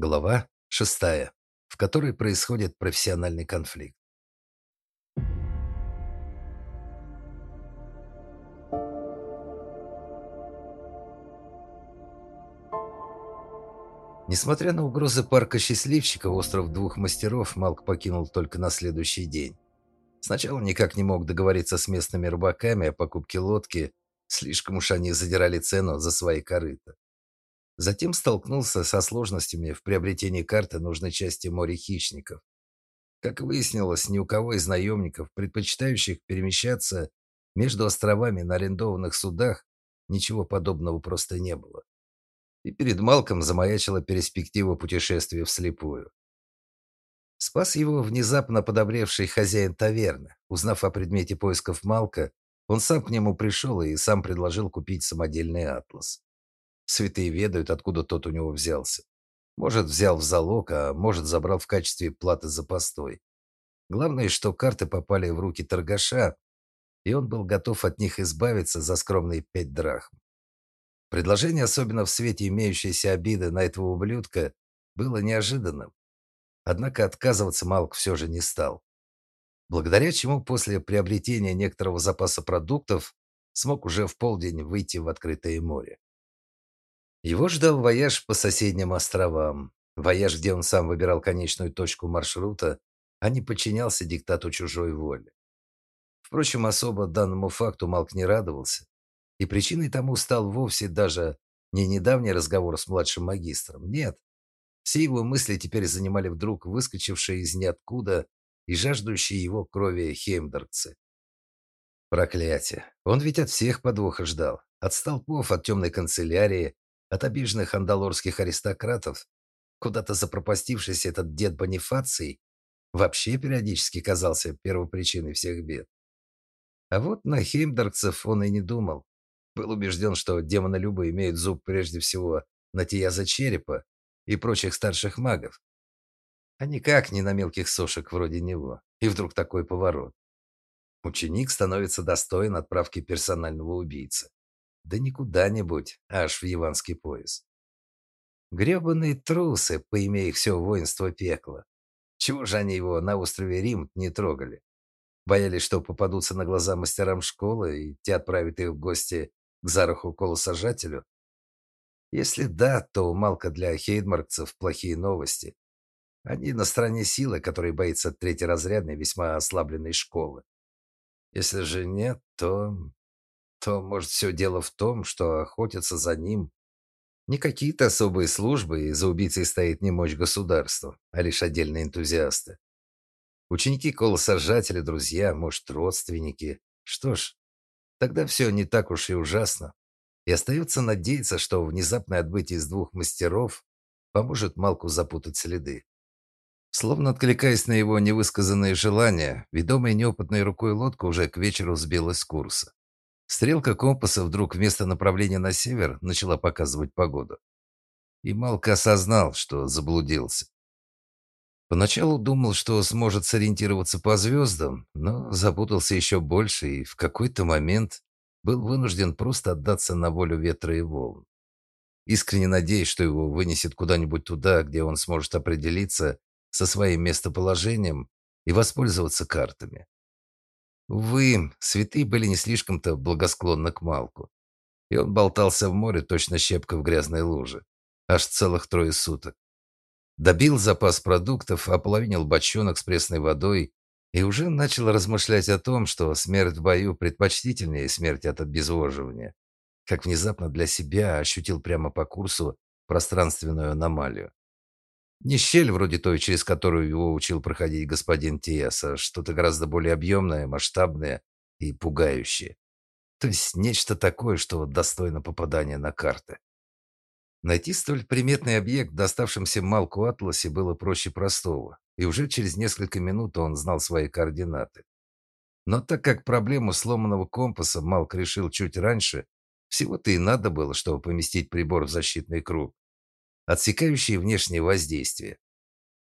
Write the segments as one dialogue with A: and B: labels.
A: Глава шестая, в которой происходит профессиональный конфликт. Несмотря на угрозы парка счастливчика, остров двух мастеров Малк покинул только на следующий день. Сначала никак не мог договориться с местными рыбаками о покупке лодки, слишком уж они задирали цену за свои корыта. Затем столкнулся со сложностями в приобретении карты нужной части моря хищников. Как выяснилось, ни у кого из наемников, предпочитающих перемещаться между островами на арендованных судах, ничего подобного просто не было. И перед Малком замаячила перспектива путешествия вслепую. Спас его внезапно подобревший хозяин таверны. Узнав о предмете поисков Малка, он сам к нему пришел и сам предложил купить самодельный атлас. Святые ведают, откуда тот у него взялся. Может, взял в залог, а может, забрал в качестве платы за постой. Главное, что карты попали в руки торгаша, и он был готов от них избавиться за скромные пять драхм. Предложение, особенно в свете имеющейся обиды на этого ублюдка, было неожиданным. Однако отказываться Малк все же не стал. Благодаря чему после приобретения некоторого запаса продуктов смог уже в полдень выйти в открытое море. Его ждал вояж по соседним островам. Вояж, где он сам выбирал конечную точку маршрута, а не подчинялся диктату чужой воли. Впрочем, особо данному факту Малк не радовался. И причиной тому стал вовсе даже не недавний разговор с младшим магистром. Нет. Все его мысли теперь занимали вдруг выскочившие из ниоткуда и жаждущие его крови хемдерцы. Проклятие. Он ведь от всех подвоха ждал. От столпов, от темной канцелярии, от обиженных андалорских аристократов, куда-то запропастившийся этот дед Бонифаций, вообще периодически казался первопричиной всех бед. А вот на хеймдаркцев он и не думал. Был убежден, что демоны Люба имеют зуб прежде всего на Тияза Черепа и прочих старших магов. А никак не на мелких сошек вроде него. И вдруг такой поворот. Ученик становится достоин отправки персонального убийцы. Да не куда-нибудь, аж в Яванский пояс. Гребаные трусы, поимея их все воинство пекла. Чего же они его на острове Рим не трогали? Боялись, что попадутся на глаза мастерам школы, и те отправят их в гости к Зараху Колосажателю? Если да, то Малка для хейдмаркцев плохие новости. Они на стороне силы, которой боится третьеразрядной, весьма ослабленной школы. Если же нет, то то, может, все дело в том, что охотятся за ним не какие-то особые службы, и за убийцей стоит не мощь государства, а лишь отдельные энтузиасты. Ученики колосожатели, друзья, может, родственники. Что ж, тогда все не так уж и ужасно. И остается надеяться, что внезапное отбытие из двух мастеров поможет Малку запутать следы. Словно откликаясь на его невысказанные желания, ведомая неопытной рукой лодка уже к вечеру сбилась с курса. Стрелка компаса вдруг вместо направления на север начала показывать погоду. И Малка осознал, что заблудился. Поначалу думал, что сможет сориентироваться по звездам, но запутался еще больше и в какой-то момент был вынужден просто отдаться на волю ветра и волн. Искренне надеясь, что его вынесет куда-нибудь туда, где он сможет определиться со своим местоположением и воспользоваться картами. Увы, святые были не слишком-то благосклонны к Малку. И он болтался в море, точно щепка в грязной луже. Аж целых трое суток. Добил запас продуктов, ополовинил бочонок с пресной водой и уже начал размышлять о том, что смерть в бою предпочтительнее смерти от обезвоживания. Как внезапно для себя ощутил прямо по курсу пространственную аномалию. Не щель вроде той, через которую его учил проходить господин Тиас, а что-то гораздо более объемное, масштабное и пугающее. То есть нечто такое, что достойно попадания на карты. Найти столь приметный объект в доставшемся Малку Атласе было проще простого, и уже через несколько минут он знал свои координаты. Но так как проблему сломанного компаса Малк решил чуть раньше, всего-то и надо было, чтобы поместить прибор в защитный круг отсекающие внешнее воздействие.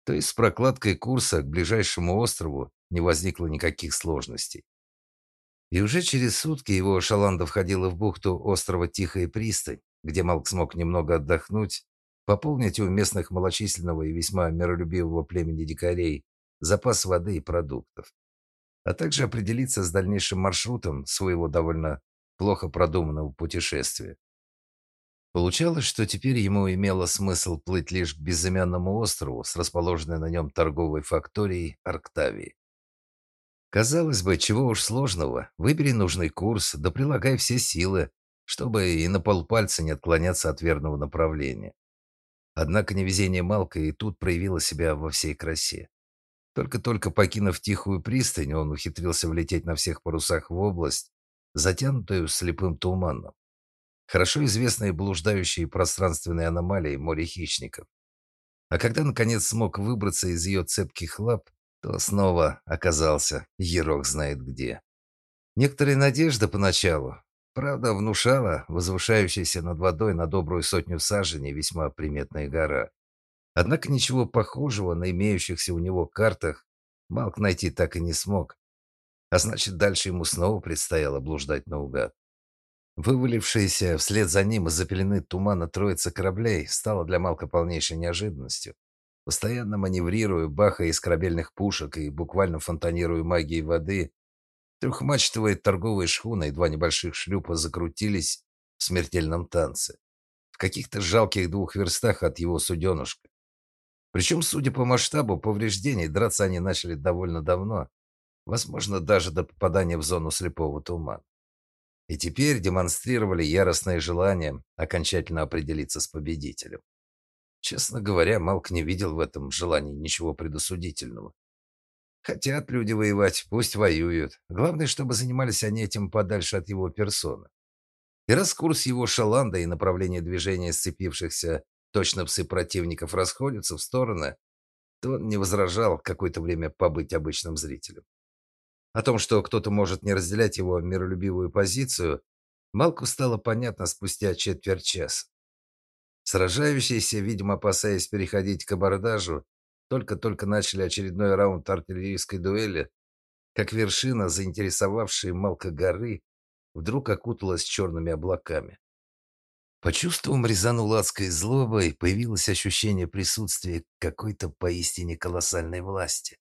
A: То есть с прокладкой курса к ближайшему острову не возникло никаких сложностей. И уже через сутки его шаланда входила в бухту острова Тихая пристань, где Малк смог немного отдохнуть пополнить у местных малочисленного и весьма миролюбивого племени дикарей запас воды и продуктов, а также определиться с дальнейшим маршрутом своего довольно плохо продуманного путешествия. Получалось, что теперь ему имело смысл плыть лишь к безымянному острову с расположенной на нем торговой факторией Арктавии. Казалось бы, чего уж сложного, выбери нужный курс, да прилагай все силы, чтобы и на полпальца не отклоняться от верного направления. Однако невезение Малка и тут проявило себя во всей красе. Только-только покинув тихую пристань, он ухитрился влететь на всех парусах в область, затянутую слепым туманом. Хорошо известные блуждающие пространственные аномалии море хищников. А когда, наконец, смог выбраться из ее цепких лап, то снова оказался Ерок знает где. Некоторая надежда поначалу, правда, внушала возвышающаяся над водой на добрую сотню саженей весьма приметная гора. Однако ничего похожего на имеющихся у него картах Малк найти так и не смог. А значит, дальше ему снова предстояло блуждать наугад. Вывалившаяся вслед за ним из-за пелены тумана троица кораблей стала для Малка полнейшей неожиданностью. Постоянно маневрируя, бахая из корабельных пушек и буквально фонтанируя магией воды, трехмачтовые торговые шхуны и два небольших шлюпа закрутились в смертельном танце. В каких-то жалких двух верстах от его суденушка. Причем, судя по масштабу повреждений, драться они начали довольно давно, возможно, даже до попадания в зону слепого тумана. И теперь демонстрировали яростное желание окончательно определиться с победителем. Честно говоря, Малк не видел в этом желании ничего предосудительного. Хотят люди воевать, пусть воюют. Главное, чтобы занимались они этим подальше от его персоны. И раз курс его шаланда и направление движения сцепившихся точно псы противников расходятся в стороны, то он не возражал какое-то время побыть обычным зрителем. О том, что кто-то может не разделять его миролюбивую позицию, Малку стало понятно спустя четверть часа. Сражающиеся, видимо, опасаясь переходить к абордажу, только-только начали очередной раунд артиллерийской дуэли, как вершина, заинтересовавшая Малка горы, вдруг окуталась черными облаками. По чувствам резанула адской злобой, появилось ощущение присутствия какой-то поистине колоссальной власти.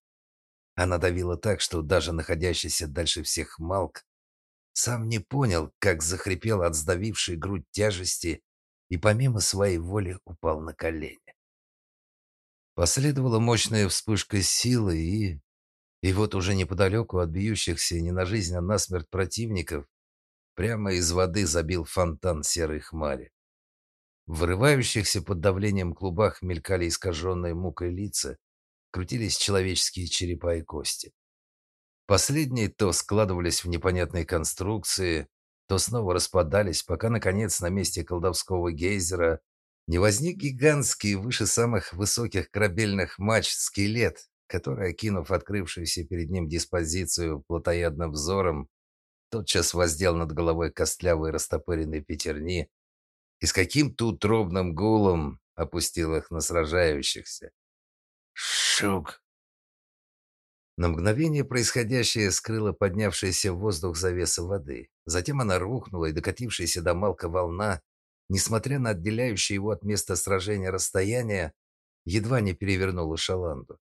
A: Она давила так, что даже находящийся дальше всех Малк сам не понял, как захрипел от сдавившей грудь тяжести и помимо своей воли упал на колени. Последовала мощная вспышка силы и... И вот уже неподалеку от бьющихся не на жизнь, а на смерть противников прямо из воды забил фонтан серой хмари. В вырывающихся под давлением клубах мелькали искаженные мукой лица, крутились человеческие черепа и кости. Последние то складывались в непонятные конструкции, то снова распадались, пока, наконец, на месте колдовского гейзера не возник гигантский, выше самых высоких корабельных мач скелет, который, окинув открывшуюся перед ним диспозицию плотоядным взором, тотчас воздел над головой костлявые растопыренные пятерни и с каким-то утробным гулом опустил их на сражающихся. «Шук!» На мгновение происходящее скрыло поднявшаяся в воздух завеса воды. Затем она рухнула, и докатившаяся до Малка волна, несмотря на отделяющее его от места сражения расстояние, едва не перевернула Шаланду.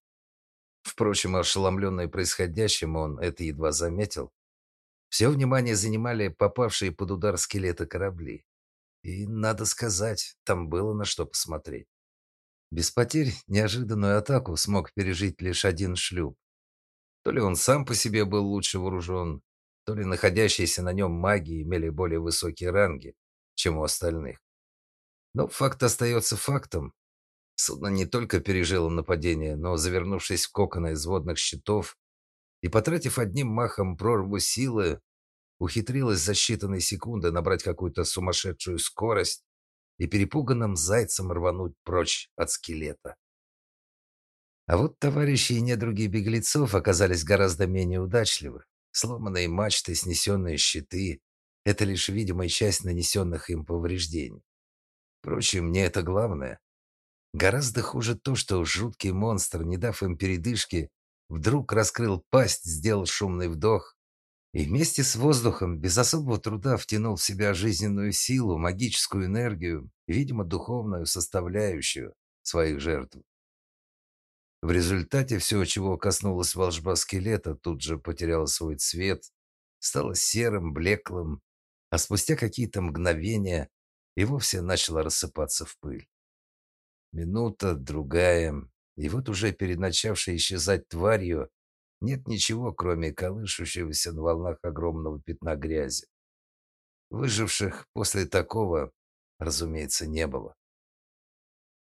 A: Впрочем, ошеломленный происходящим, он это едва заметил. Все внимание занимали попавшие под удар скелеты корабли. И, надо сказать, там было на что посмотреть. Без потерь неожиданную атаку смог пережить лишь один шлюп. То ли он сам по себе был лучше вооружен, то ли находящиеся на нем маги имели более высокие ранги, чем у остальных. Но факт остается фактом. Судно не только пережило нападение, но, завернувшись в коконы из водных щитов и потратив одним махом прорву силы, ухитрилась за считанные секунды набрать какую-то сумасшедшую скорость и перепуганным зайцем рвануть прочь от скелета. А вот товарищи и недруги беглецов оказались гораздо менее удачливы. Сломанные мачты, снесенные щиты — это лишь видимая часть нанесенных им повреждений. Впрочем, не это главное. Гораздо хуже то, что жуткий монстр, не дав им передышки, вдруг раскрыл пасть, сделал шумный вдох И вместе с воздухом без особого труда втянул в себя жизненную силу, магическую энергию видимо, духовную составляющую своих жертв. В результате все, чего коснулась волжба скелета, тут же потеряло свой цвет, стало серым, блеклым, а спустя какие-то мгновения и вовсе начало рассыпаться в пыль. Минута, другая, и вот уже перед начавшей исчезать тварью нет ничего, кроме колышущегося на волнах огромного пятна грязи. Выживших после такого, разумеется, не было.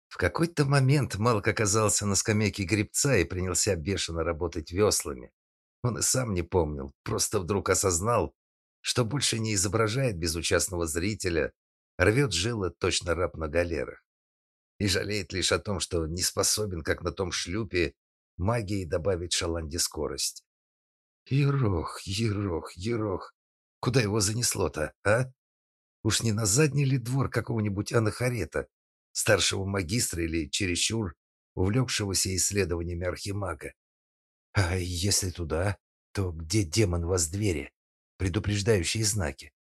A: В какой-то момент Малк оказался на скамейке гребца и принялся бешено работать веслами. Он и сам не помнил, просто вдруг осознал, что больше не изображает безучастного зрителя, рвет жилы точно раб на галерах. И жалеет лишь о том, что не способен, как на том шлюпе, магией добавить Шаланде скорость. Ерох, ерох, ерох. Куда его занесло-то, а? Уж не на задний ли двор какого-нибудь анахарета, старшего магистра или чересчур увлекшегося исследованиями архимага? А если туда, то где демон вас двери, предупреждающие знаки?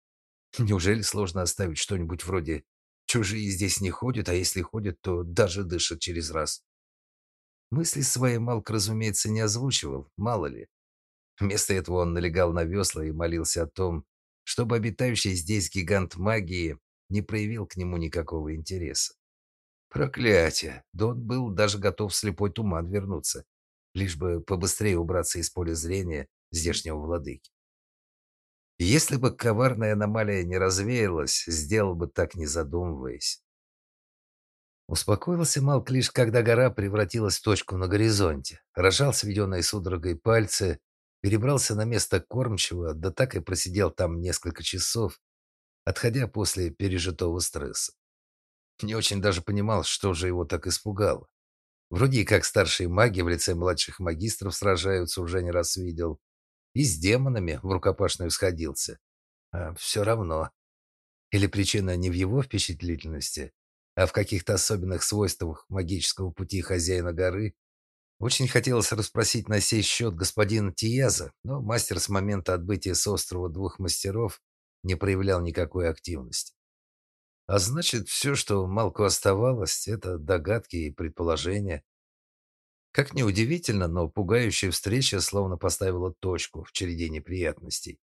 A: Неужели сложно оставить что-нибудь вроде «чужие здесь не ходят, а если ходят, то даже дышат через раз»? Мысли свои Малк, разумеется, не озвучивал, мало ли. Вместо этого он налегал на весла и молился о том, чтобы обитающий здесь гигант магии не проявил к нему никакого интереса. Проклятие! Да он был даже готов в слепой туман вернуться, лишь бы побыстрее убраться из поля зрения здешнего владыки. Если бы коварная аномалия не развеялась, сделал бы так, не задумываясь. Успокоился Малк лишь, когда гора превратилась в точку на горизонте. Рожал сведенные судорогой пальцы, перебрался на место кормчего, да так и просидел там несколько часов, отходя после пережитого стресса. Не очень даже понимал, что же его так испугало. Вроде как старшие маги в лице младших магистров сражаются, уже не раз видел. И с демонами в рукопашную сходился. А все равно. Или причина не в его впечатлительности, а в каких-то особенных свойствах магического пути хозяина горы. Очень хотелось расспросить на сей счет господина Тияза, но мастер с момента отбытия с острова двух мастеров не проявлял никакой активности. А значит, все, что Малку оставалось, это догадки и предположения. Как ни удивительно, но пугающая встреча словно поставила точку в череде неприятностей,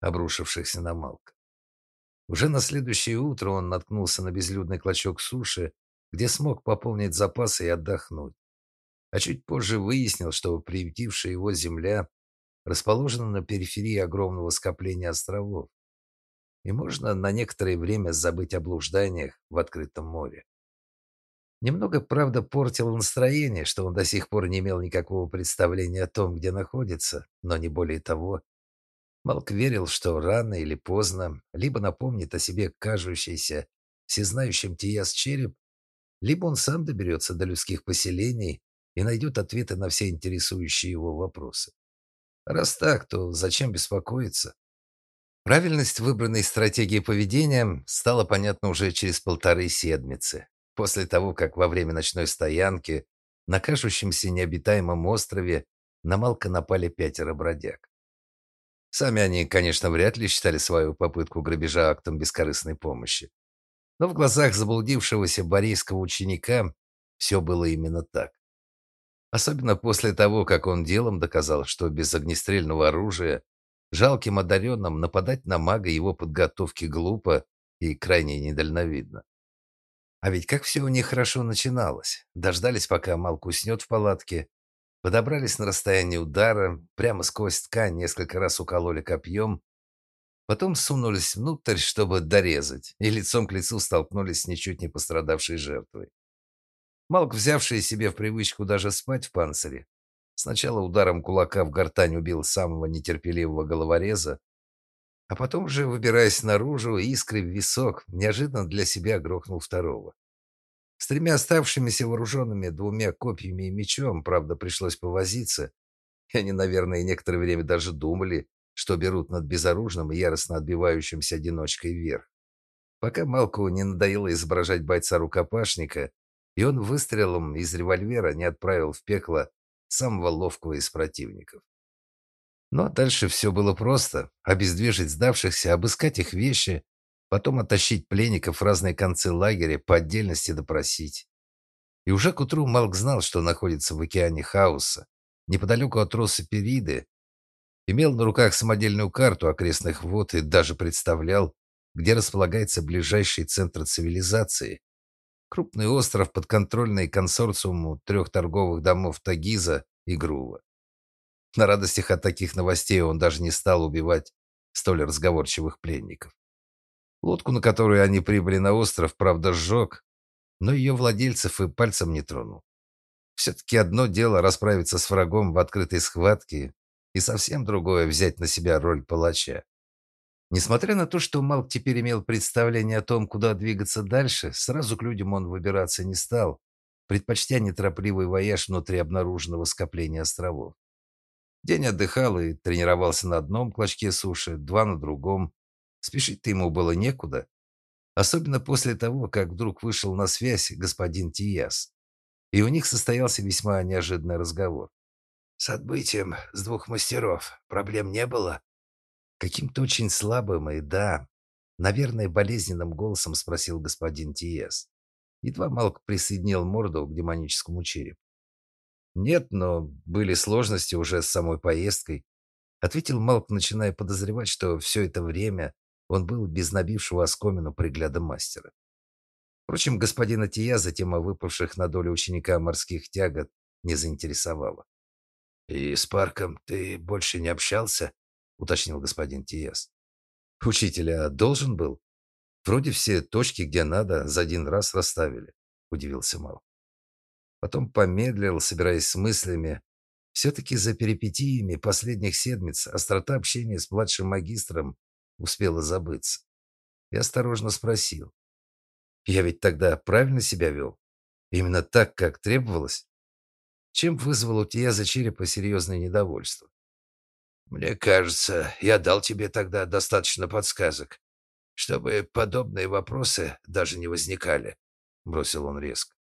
A: обрушившихся на Малка. Уже на следующее утро он наткнулся на безлюдный клочок суши, где смог пополнить запасы и отдохнуть. А чуть позже выяснил, что приютившая его земля расположена на периферии огромного скопления островов. И можно на некоторое время забыть о блужданиях в открытом море. Немного, правда, портило настроение, что он до сих пор не имел никакого представления о том, где находится, но не более того. Малк верил, что рано или поздно либо напомнит о себе кажущийся всезнающим Тияс череп, либо он сам доберется до людских поселений и найдет ответы на все интересующие его вопросы. Раз так, то зачем беспокоиться? Правильность выбранной стратегии поведения стала понятна уже через полторы седмицы, после того, как во время ночной стоянки на кажущемся необитаемом острове на Малка напали пятеро бродяг. Сами они, конечно, вряд ли считали свою попытку грабежа актом бескорыстной помощи. Но в глазах заблудившегося борейского ученика все было именно так. Особенно после того, как он делом доказал, что без огнестрельного оружия жалким одаренным нападать на мага его подготовки глупо и крайне недальновидно. А ведь как все у них хорошо начиналось. Дождались, пока Малк уснет в палатке, Подобрались на расстояние удара, прямо сквозь ткань несколько раз укололи копьем, потом сунулись внутрь, чтобы дорезать, и лицом к лицу столкнулись с ничуть не пострадавшей жертвой. Малк, взявший себе в привычку даже спать в панцире, сначала ударом кулака в гортань убил самого нетерпеливого головореза, а потом же, выбираясь наружу, искры в висок, неожиданно для себя грохнул второго. С тремя оставшимися вооруженными двумя копьями и мечом, правда, пришлось повозиться. И они, наверное, некоторое время даже думали, что берут над безоружным и яростно отбивающимся одиночкой вверх. Пока Малку не надоело изображать бойца-рукопашника, и он выстрелом из револьвера не отправил в пекло самого ловкого из противников. Ну а дальше все было просто. Обездвижить сдавшихся, обыскать их вещи, потом оттащить пленников в разные концы лагеря, по отдельности допросить. И уже к утру Малк знал, что находится в океане хаоса, неподалеку от Периды, имел на руках самодельную карту окрестных вод и даже представлял, где располагается ближайший центр цивилизации. Крупный остров, подконтрольный консорциуму трех торговых домов Тагиза и Грува. На радостях от таких новостей он даже не стал убивать столь разговорчивых пленников. Лодку, на которую они прибыли на остров, правда, сжег, но ее владельцев и пальцем не тронул. Все-таки одно дело расправиться с врагом в открытой схватке, и совсем другое взять на себя роль палача. Несмотря на то, что Малк теперь имел представление о том, куда двигаться дальше, сразу к людям он выбираться не стал, предпочтя неторопливый вояж внутри обнаруженного скопления островов. День отдыхал и тренировался на одном клочке суши, два на другом. Спешить-то ему было некуда. Особенно после того, как вдруг вышел на связь господин Тияс. И у них состоялся весьма неожиданный разговор. «С отбытием с двух мастеров проблем не было?» Каким-то очень слабым и, да, наверное, болезненным голосом спросил господин Тиес. Едва Малк присоединил морду к демоническому черепу. «Нет, но были сложности уже с самой поездкой», ответил Малк, начиная подозревать, что все это время он был без набившего оскомину пригляда мастера. Впрочем, господина Тияза тема выпавших на долю ученика морских тягот не заинтересовала. «И с парком ты больше не общался?» — уточнил господин Тиес. «Учителя должен был? Вроде все точки, где надо, за один раз расставили», — удивился Мал. Потом помедлил, собираясь с мыслями. Все-таки за перипетиями последних седмиц острота общения с младшим магистром успела забыться. И осторожно спросил. «Я ведь тогда правильно себя вел? Именно так, как требовалось?» Чем вызвал у тебя за черепа серьезное недовольство? «Мне кажется, я дал тебе тогда достаточно подсказок, чтобы подобные вопросы даже не возникали», — бросил он резко.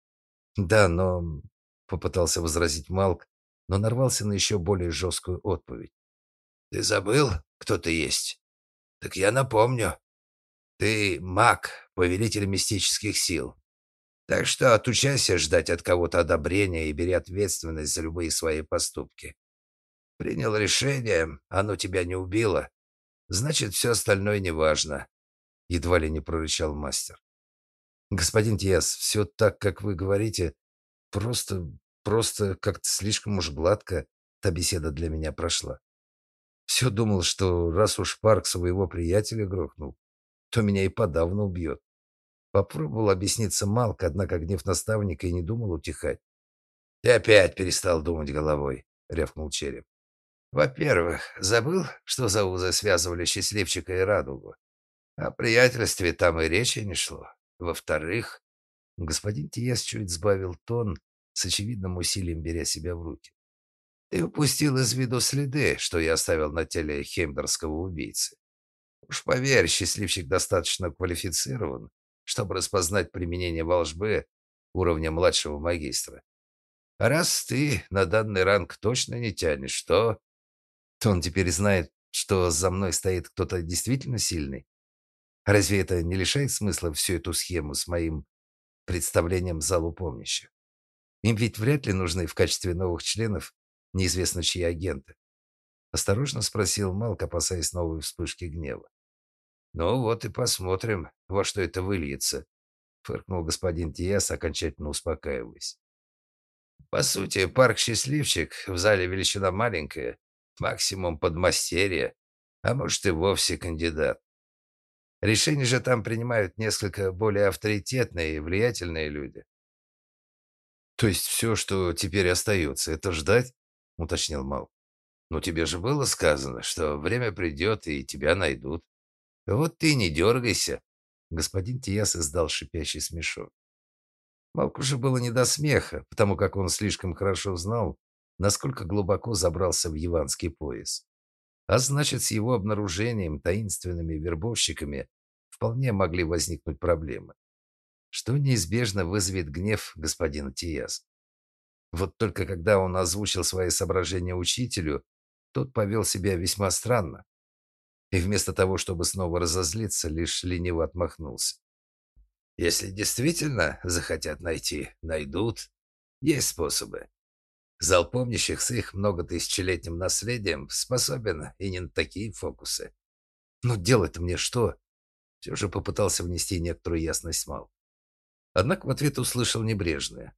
A: Да, но попытался возразить Малк, но нарвался на еще более жесткую отповедь. Ты забыл, кто ты есть? Так я напомню. Ты маг, повелитель мистических сил. Так что отучайся ждать от кого-то одобрения и бери ответственность за любые свои поступки. Принял решение, оно тебя не убило. Значит, все остальное неважно. Едва ли не прорычал мастер. Господин Тиас, все так, как вы говорите, просто, просто как-то слишком уж гладко та беседа для меня прошла. Все думал, что раз уж Парк своего приятеля грохнул, то меня и подавно убьет. Попробовал объясниться Малк, однако гнев наставника и не думал утихать. «Ты опять перестал думать головой», — рявкнул череп. «Во-первых, забыл, что за узы связывали счастливчика и радугу? О приятельстве там и речи не шло. Во-вторых, господин Тиес чуть сбавил тон, с очевидным усилием беря себя в руки. Ты упустил из виду следы, что я оставил на теле хемдерского убийцы. Уж поверь, счастливчик достаточно квалифицирован, чтобы распознать применение волжбы уровня младшего магистра. Раз ты на данный ранг точно не тянешь, то... То он теперь знает, что за мной стоит кто-то действительно сильный. Разве это не лишает смысла всю эту схему с моим представлением залу помнящих? Им ведь вряд ли нужны в качестве новых членов неизвестно чьи агенты. Осторожно спросил Малк, опасаясь новой вспышки гнева. «Ну вот и посмотрим, во что это выльется», — фыркнул господин Тиас, окончательно успокаиваясь. «По сути, парк «Счастливчик» в зале величина маленькая, максимум подмастерье, а может и вовсе кандидат. Решения же там принимают несколько более авторитетные и влиятельные люди. То есть все, что теперь остается, это ждать? Уточнил Мал. Но тебе же было сказано, что время придет и тебя найдут. Вот ты не дергайся. Господин Тиас издал шипящий смешок. Малку же было не до смеха, потому как он слишком хорошо знал, насколько глубоко забрался в яванский пояс. А значит, с его обнаружением таинственными вербовщиками вполне могли возникнуть проблемы, что неизбежно вызовет гнев господина Тиас. Вот только когда он озвучил свои соображения учителю, тот повел себя весьма странно. И вместо того, чтобы снова разозлиться, лишь лениво отмахнулся. Если действительно захотят найти, найдут. Есть способы. Зал помнящих с их многотысячелетним наследием способен и не на такие фокусы. Но делать-то мне что? Все же попытался внести некоторую ясность Мал. Однако в ответ услышал небрежное.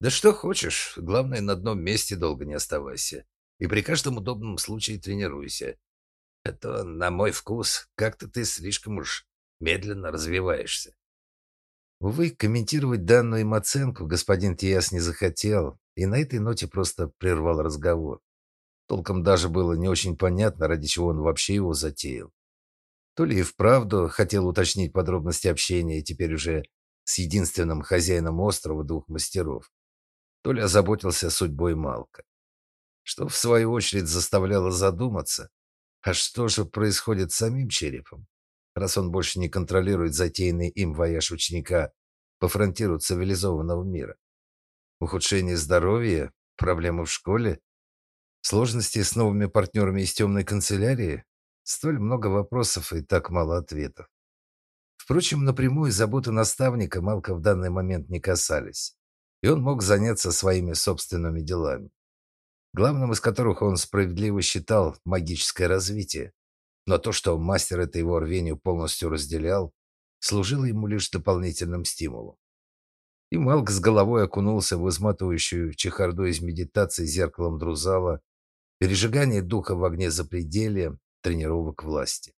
A: Да что хочешь, главное, на одном месте долго не оставайся. И при каждом удобном случае тренируйся. Это, на мой вкус, как-то ты слишком уж медленно развиваешься. Увы, комментировать данную им оценку господин Тиас не захотел, и на этой ноте просто прервал разговор. Толком даже было не очень понятно, ради чего он вообще его затеял. То ли и вправду хотел уточнить подробности общения теперь уже с единственным хозяином острова двух мастеров, то ли озаботился судьбой Малка. Что, в свою очередь, заставляло задуматься, а что же происходит с самим черепом? раз он больше не контролирует затеянный им вояж ученика по фронтиру цивилизованного мира. Ухудшение здоровья, проблемы в школе, сложности с новыми партнерами из темной канцелярии, столь много вопросов и так мало ответов. Впрочем, напрямую заботы наставника Малка в данный момент не касались, и он мог заняться своими собственными делами, главным из которых он справедливо считал магическое развитие. Но то, что мастер это его рвению полностью разделял, служило ему лишь дополнительным стимулом. И Малк с головой окунулся в изматывающую чехарду из медитации зеркалом Друзала, пережигание духа в огне запределья, тренировок власти.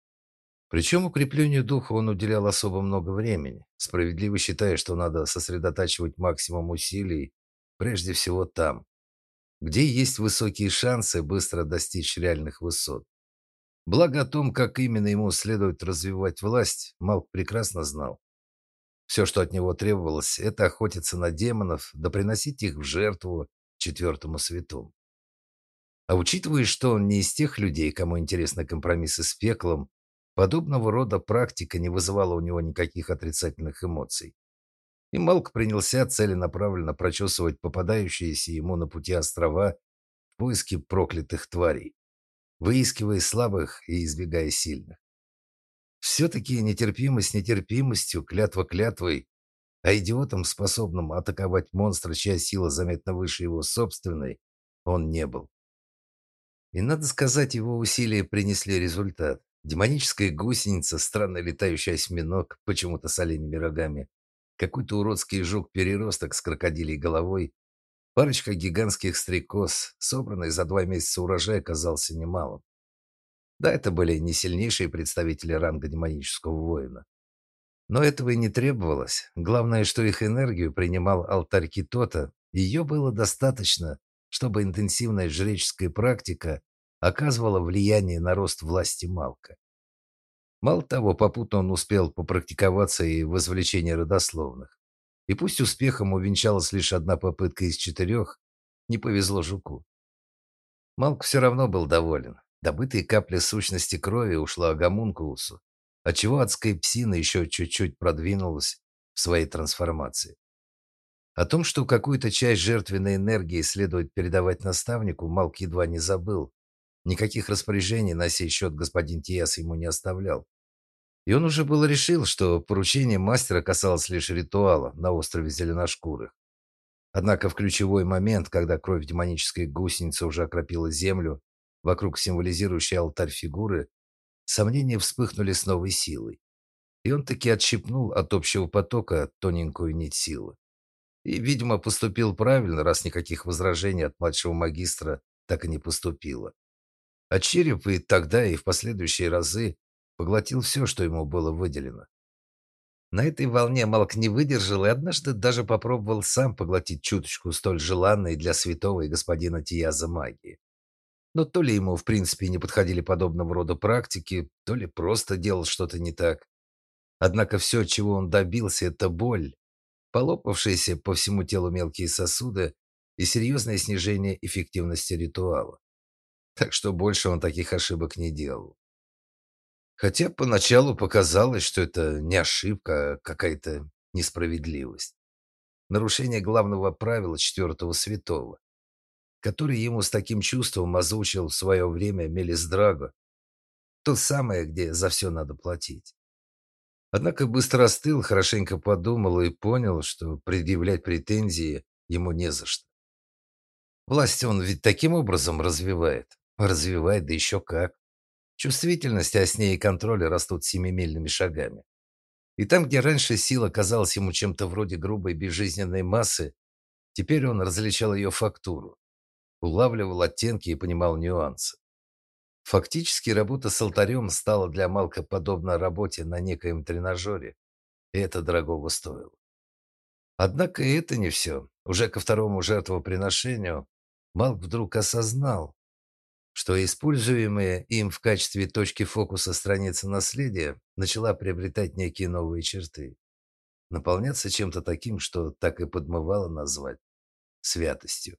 A: Причем укреплению духа он уделял особо много времени, справедливо считая, что надо сосредотачивать максимум усилий прежде всего там, где есть высокие шансы быстро достичь реальных высот. Благо о том, как именно ему следует развивать власть, Малк прекрасно знал. Все, что от него требовалось, это охотиться на демонов, да приносить их в жертву четвертому святому. А учитывая, что он не из тех людей, кому интересны компромиссы с пеклом, подобного рода практика не вызывала у него никаких отрицательных эмоций. И Малк принялся целенаправленно прочесывать попадающиеся ему на пути острова в поиске проклятых тварей выискивая слабых и избегая сильных. Все-таки нетерпимость нетерпимостью, клятва клятвой, а идиотом, способным атаковать монстра, чья сила заметно выше его собственной, он не был. И, надо сказать, его усилия принесли результат. Демоническая гусеница, странный летающий осьминог, почему-то с оленями рогами, какой-то уродский жук-переросток с крокодилей головой Парочка гигантских стрекоз, собранных за два месяца урожая, оказался немалым. Да, это были не сильнейшие представители ранга демонического воина. Но этого и не требовалось. Главное, что их энергию принимал алтарь Китота, ее было достаточно, чтобы интенсивная жреческая практика оказывала влияние на рост власти Малка. Мало того, попутно он успел попрактиковаться и в извлечении родословных. И пусть успехом увенчалась лишь одна попытка из четырех, не повезло жуку. Малк все равно был доволен. Добытые капли сущности крови ушла гомункулусу, отчего адская псина еще чуть-чуть продвинулась в своей трансформации. О том, что какую-то часть жертвенной энергии следует передавать наставнику, Малк едва не забыл. Никаких распоряжений на сей счет господин Тиас ему не оставлял. И он уже было решил, что поручение мастера касалось лишь ритуала на острове Зеленошкурых. Однако в ключевой момент, когда кровь демонической гусеницы уже окропила землю, вокруг символизирующей алтарь фигуры, сомнения вспыхнули с новой силой. И он таки отщипнул от общего потока тоненькую нить силы. И, видимо, поступил правильно, раз никаких возражений от младшего магистра так и не поступило. А череп и тогда, и в последующие разы поглотил все, что ему было выделено. На этой волне Малк не выдержал и однажды даже попробовал сам поглотить чуточку столь желанной для святого и господина Тияза магии. Но то ли ему в принципе не подходили подобного рода практики, то ли просто делал что-то не так. Однако все, чего он добился, это боль, полопавшиеся по всему телу мелкие сосуды и серьезное снижение эффективности ритуала. Так что больше он таких ошибок не делал. Хотя поначалу показалось, что это не ошибка, а какая-то несправедливость. Нарушение главного правила четвертого святого. который ему с таким чувством озвучил в свое время Мелис Драго. То самое, где за все надо платить. Однако быстро остыл, хорошенько подумал и понял, что предъявлять претензии ему не за что. Власть он ведь таким образом развивает. Развивает, да еще как. Чувствительность, а с ней и контроль растут семимильными шагами. И там, где раньше сила казалась ему чем-то вроде грубой безжизненной массы, теперь он различал ее фактуру, улавливал оттенки и понимал нюансы. Фактически работа с алтарем стала для Малка подобна работе на некоем тренажере, и это дорогого стоило. Однако и это не все. Уже ко второму жертвоприношению Малк вдруг осознал, что используемая им в качестве точки фокуса страница наследия начала приобретать некие новые черты, наполняться чем-то таким, что так и подмывало назвать святостью.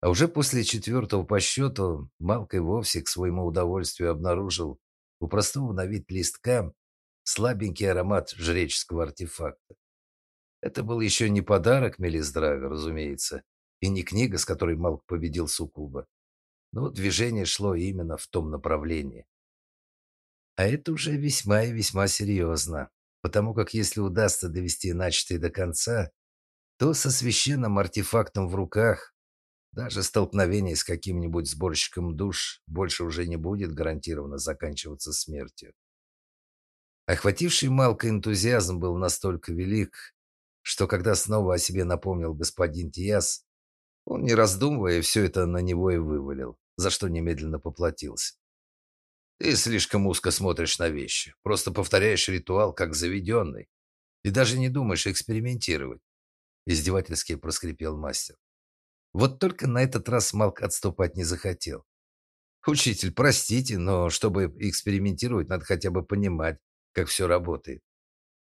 A: А уже после четвертого по счету Малк и вовсе к своему удовольствию обнаружил у простого на вид листка слабенький аромат жреческого артефакта. Это был еще не подарок Мелиздрага, разумеется, и не книга, с которой Малк победил Сукуба, но движение шло именно в том направлении. А это уже весьма и весьма серьезно, потому как если удастся довести начатое до конца, то со священным артефактом в руках даже столкновение с каким-нибудь сборщиком душ больше уже не будет гарантированно заканчиваться смертью. Охвативший Малка энтузиазм был настолько велик, что когда снова о себе напомнил господин Тиас, он, не раздумывая, все это на него и вывалил за что немедленно поплатился. Ты слишком узко смотришь на вещи, просто повторяешь ритуал как заведенный и даже не думаешь экспериментировать, издевательски проскрипел мастер. Вот только на этот раз Малк отступать не захотел. Учитель, простите, но чтобы экспериментировать, надо хотя бы понимать, как все работает.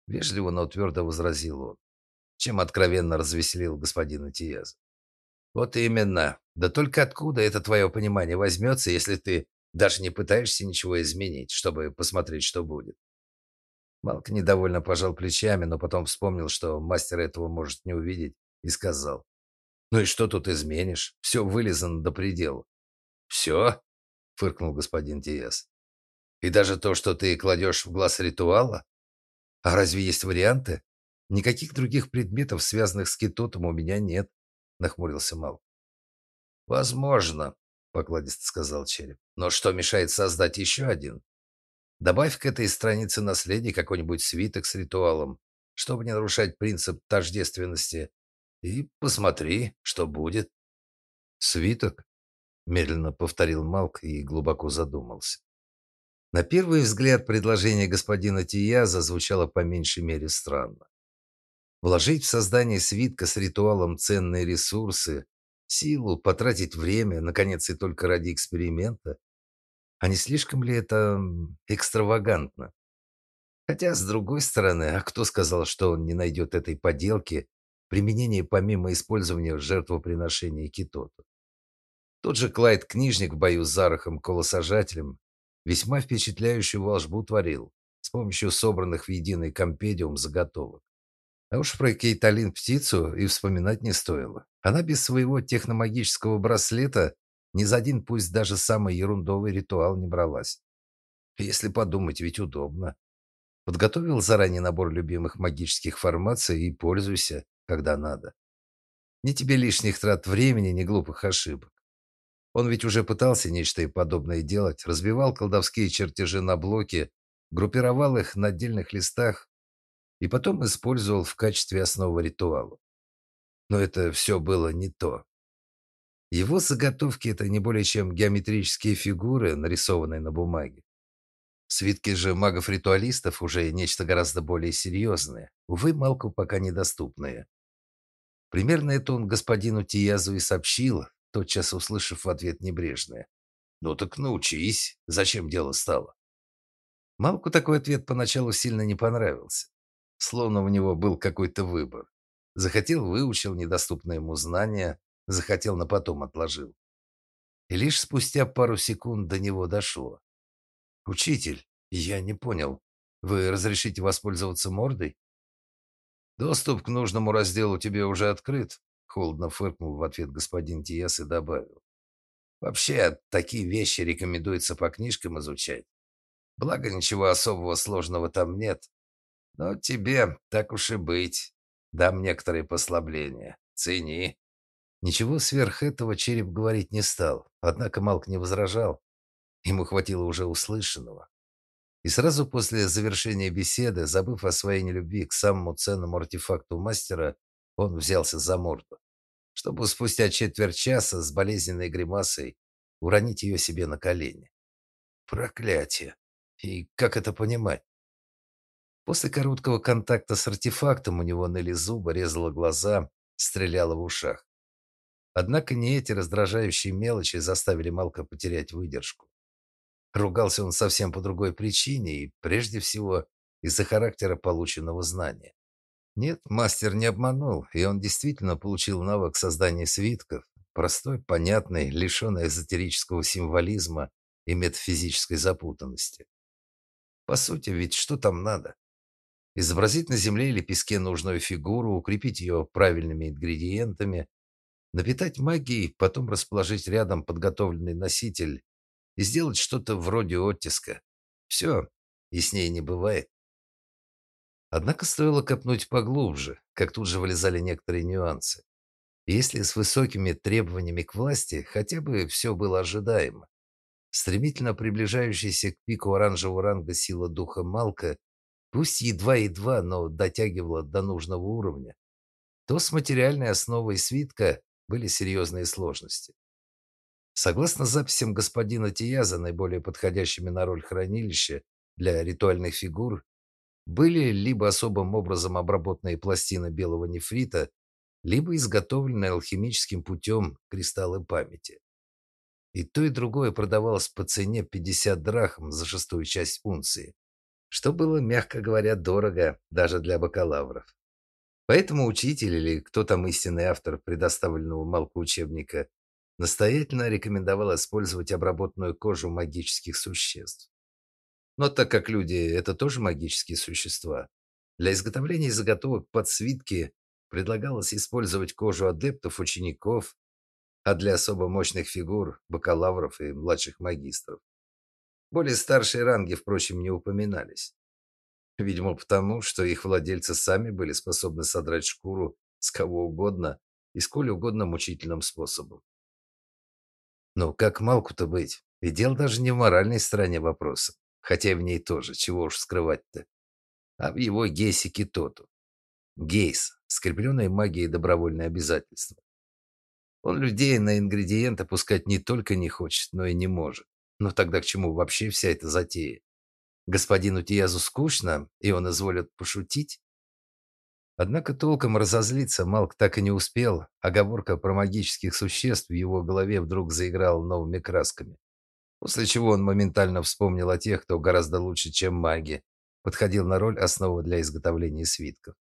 A: Вежливо, но твердо возразил он, чем откровенно развеселил господина Тияза. Вот именно. Да только откуда это твое понимание возьмется, если ты даже не пытаешься ничего изменить, чтобы посмотреть, что будет? Малк недовольно пожал плечами, но потом вспомнил, что мастер этого может не увидеть, и сказал. «Ну и что тут изменишь? Все вылизано до предела». «Все?» — фыркнул господин Диас. «И даже то, что ты кладешь в глаз ритуала? А разве есть варианты? Никаких других предметов, связанных с кетотом, у меня нет нахмурился Мал. Возможно, покладисто сказал череп. Но что мешает создать еще один? Добавь к этой странице наследия какой-нибудь свиток с ритуалом, чтобы не нарушать принцип тождественности, и посмотри, что будет. Свиток? медленно повторил Малк и глубоко задумался. На первый взгляд предложение господина Тия зазвучало по меньшей мере странно. Вложить в создание свитка с ритуалом ценные ресурсы, силу, потратить время, наконец, и только ради эксперимента. А не слишком ли это экстравагантно? Хотя, с другой стороны, а кто сказал, что он не найдет этой поделки применения помимо использования жертвоприношения китоту? Тот же Клайд-книжник в бою с Зарахом-колосажателем весьма впечатляющую волшбу творил с помощью собранных в единый компедиум заготовок. А уж про Кейталин птицу и вспоминать не стоило. Она без своего техномагического браслета ни за один, пусть даже самый ерундовый ритуал не бралась. Если подумать, ведь удобно. Подготовил заранее набор любимых магических формаций и пользуйся, когда надо. Ни тебе лишних трат времени, ни глупых ошибок. Он ведь уже пытался нечто подобное делать, разбивал колдовские чертежи на блоки, группировал их на отдельных листах, и потом использовал в качестве основы ритуала. Но это все было не то. Его заготовки это не более чем геометрические фигуры, нарисованные на бумаге. Свитки же магов-ритуалистов уже нечто гораздо более серьезное, увы, Малку пока недоступное. Примерно это он господину Тиязу и сообщил, тотчас услышав в ответ небрежное. «Ну так научись, зачем дело стало?» Малку такой ответ поначалу сильно не понравился словно у него был какой-то выбор. Захотел выучил недоступные ему знания, захотел на потом отложил. И лишь спустя пару секунд до него дошло. Учитель, я не понял. Вы разрешите воспользоваться мордой? Доступ к нужному разделу тебе уже открыт, Холодно фыркнул в ответ господин Диас и добавил. Вообще, такие вещи рекомендуется по книжкам изучать. Благо, ничего особого сложного там нет. Но тебе, так уж и быть, дам некоторые послабления. Цени. Ничего сверх этого череп говорить не стал, однако Малк не возражал. Ему хватило уже услышанного. И сразу после завершения беседы, забыв о своей нелюбви к самому ценному артефакту мастера, он взялся за морду, чтобы спустя четверть часа с болезненной гримасой уронить ее себе на колени. Проклятие! И как это понимать? После короткого контакта с артефактом у него ныли зубы, резало глаза, стреляло в ушах. Однако не эти раздражающие мелочи заставили Малка потерять выдержку. Ругался он совсем по другой причине и, прежде всего, из-за характера полученного знания. Нет, мастер не обманул, и он действительно получил навык создания свитков, простой, понятный, лишенный эзотерического символизма и метафизической запутанности. По сути, ведь что там надо? Изобразить на земле или песке нужную фигуру, укрепить ее правильными ингредиентами, напитать магией, потом расположить рядом подготовленный носитель и сделать что-то вроде оттиска. Все, яснее не бывает. Однако стоило копнуть поглубже, как тут же вылезали некоторые нюансы. Если с высокими требованиями к власти хотя бы все было ожидаемо, стремительно приближающаяся к пику оранжевого ранга сила духа Малка, пусть едва-едва, но дотягивала до нужного уровня, то с материальной основой свитка были серьезные сложности. Согласно записям господина Тияза, наиболее подходящими на роль хранилища для ритуальных фигур были либо особым образом обработанные пластины белого нефрита, либо изготовленные алхимическим путем кристаллы памяти. И то, и другое продавалось по цене 50 драхм за шестую часть унции, что было, мягко говоря, дорого даже для бакалавров. Поэтому учитель или кто там истинный автор предоставленного Малку учебника настоятельно рекомендовал использовать обработанную кожу магических существ. Но так как люди это тоже магические существа, для изготовления заготовок под свитки предлагалось использовать кожу адептов, учеников, а для особо мощных фигур бакалавров и младших магистров. Более старшие ранги, впрочем, не упоминались. Видимо, потому, что их владельцы сами были способны содрать шкуру с кого угодно и сколь угодно мучительным способом. Но как Малку-то быть? И дело даже не в моральной стороне вопроса, хотя и в ней тоже, чего уж скрывать-то, а в его гейсике тоту. Гейс, скрепленная магией добровольное обязательство. Он людей на ингредиенты пускать не только не хочет, но и не может. Но тогда к чему вообще вся эта затея? Господину Тиязу скучно, и он изволит пошутить? Однако толком разозлиться Малк так и не успел. Оговорка про магических существ в его голове вдруг заиграла новыми красками. После чего он моментально вспомнил о тех, кто гораздо лучше, чем маги, подходил на роль основы для изготовления свитков.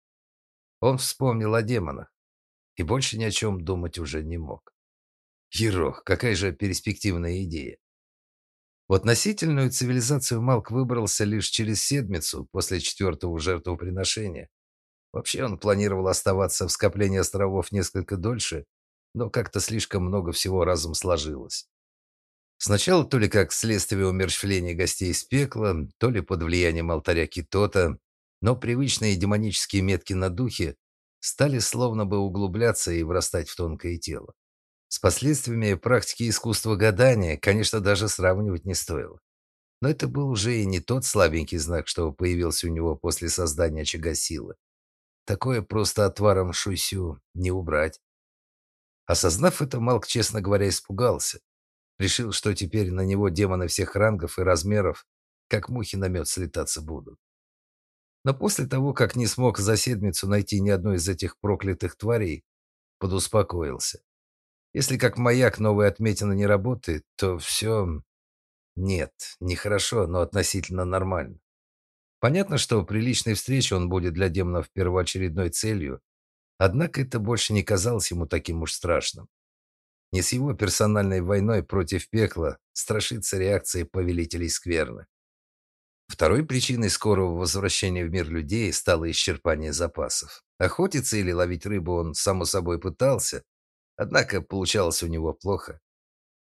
A: Он вспомнил о демонах и больше ни о чем думать уже не мог. Ерох, какая же перспективная идея. В относительную цивилизацию Малк выбрался лишь через седмицу после четвертого жертвоприношения, Вообще он планировал оставаться в скоплении островов несколько дольше, но как-то слишком много всего разом сложилось. Сначала то ли как следствие умерщвления гостей из пекла, то ли под влиянием алтаря Китота, но привычные демонические метки на духе стали словно бы углубляться и врастать в тонкое тело. С последствиями практики искусства гадания, конечно, даже сравнивать не стоило. Но это был уже и не тот слабенький знак, что появился у него после создания очага силы. Такое просто отваром шусю не убрать. Осознав это, Малк, честно говоря, испугался. Решил, что теперь на него демоны всех рангов и размеров, как мухи на мед, слетаться будут. Но после того, как не смог за седмицу найти ни одной из этих проклятых тварей, подуспокоился. Если как маяк новая отметина не работает, то все... Нет, нехорошо, но относительно нормально. Понятно, что при личной встрече он будет для демонов первоочередной целью, однако это больше не казалось ему таким уж страшным. Не с его персональной войной против пекла страшится реакция повелителей скверны. Второй причиной скорого возвращения в мир людей стало исчерпание запасов. Охотиться или ловить рыбу он, само собой, пытался, однако получалось у него плохо.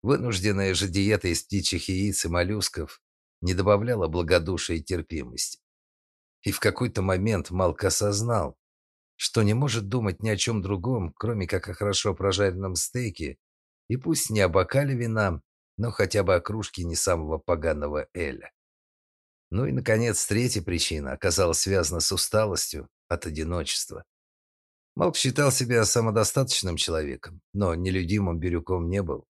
A: Вынужденная же диета из птичьих яиц и моллюсков не добавляла благодушия и терпимости. И в какой-то момент Малк осознал, что не может думать ни о чем другом, кроме как о хорошо прожаренном стейке, и пусть не о бокале вина, но хотя бы о кружке не самого поганого эля. Ну и, наконец, третья причина оказалась связана с усталостью от одиночества. Малк считал себя самодостаточным человеком, но нелюдимым бирюком не был.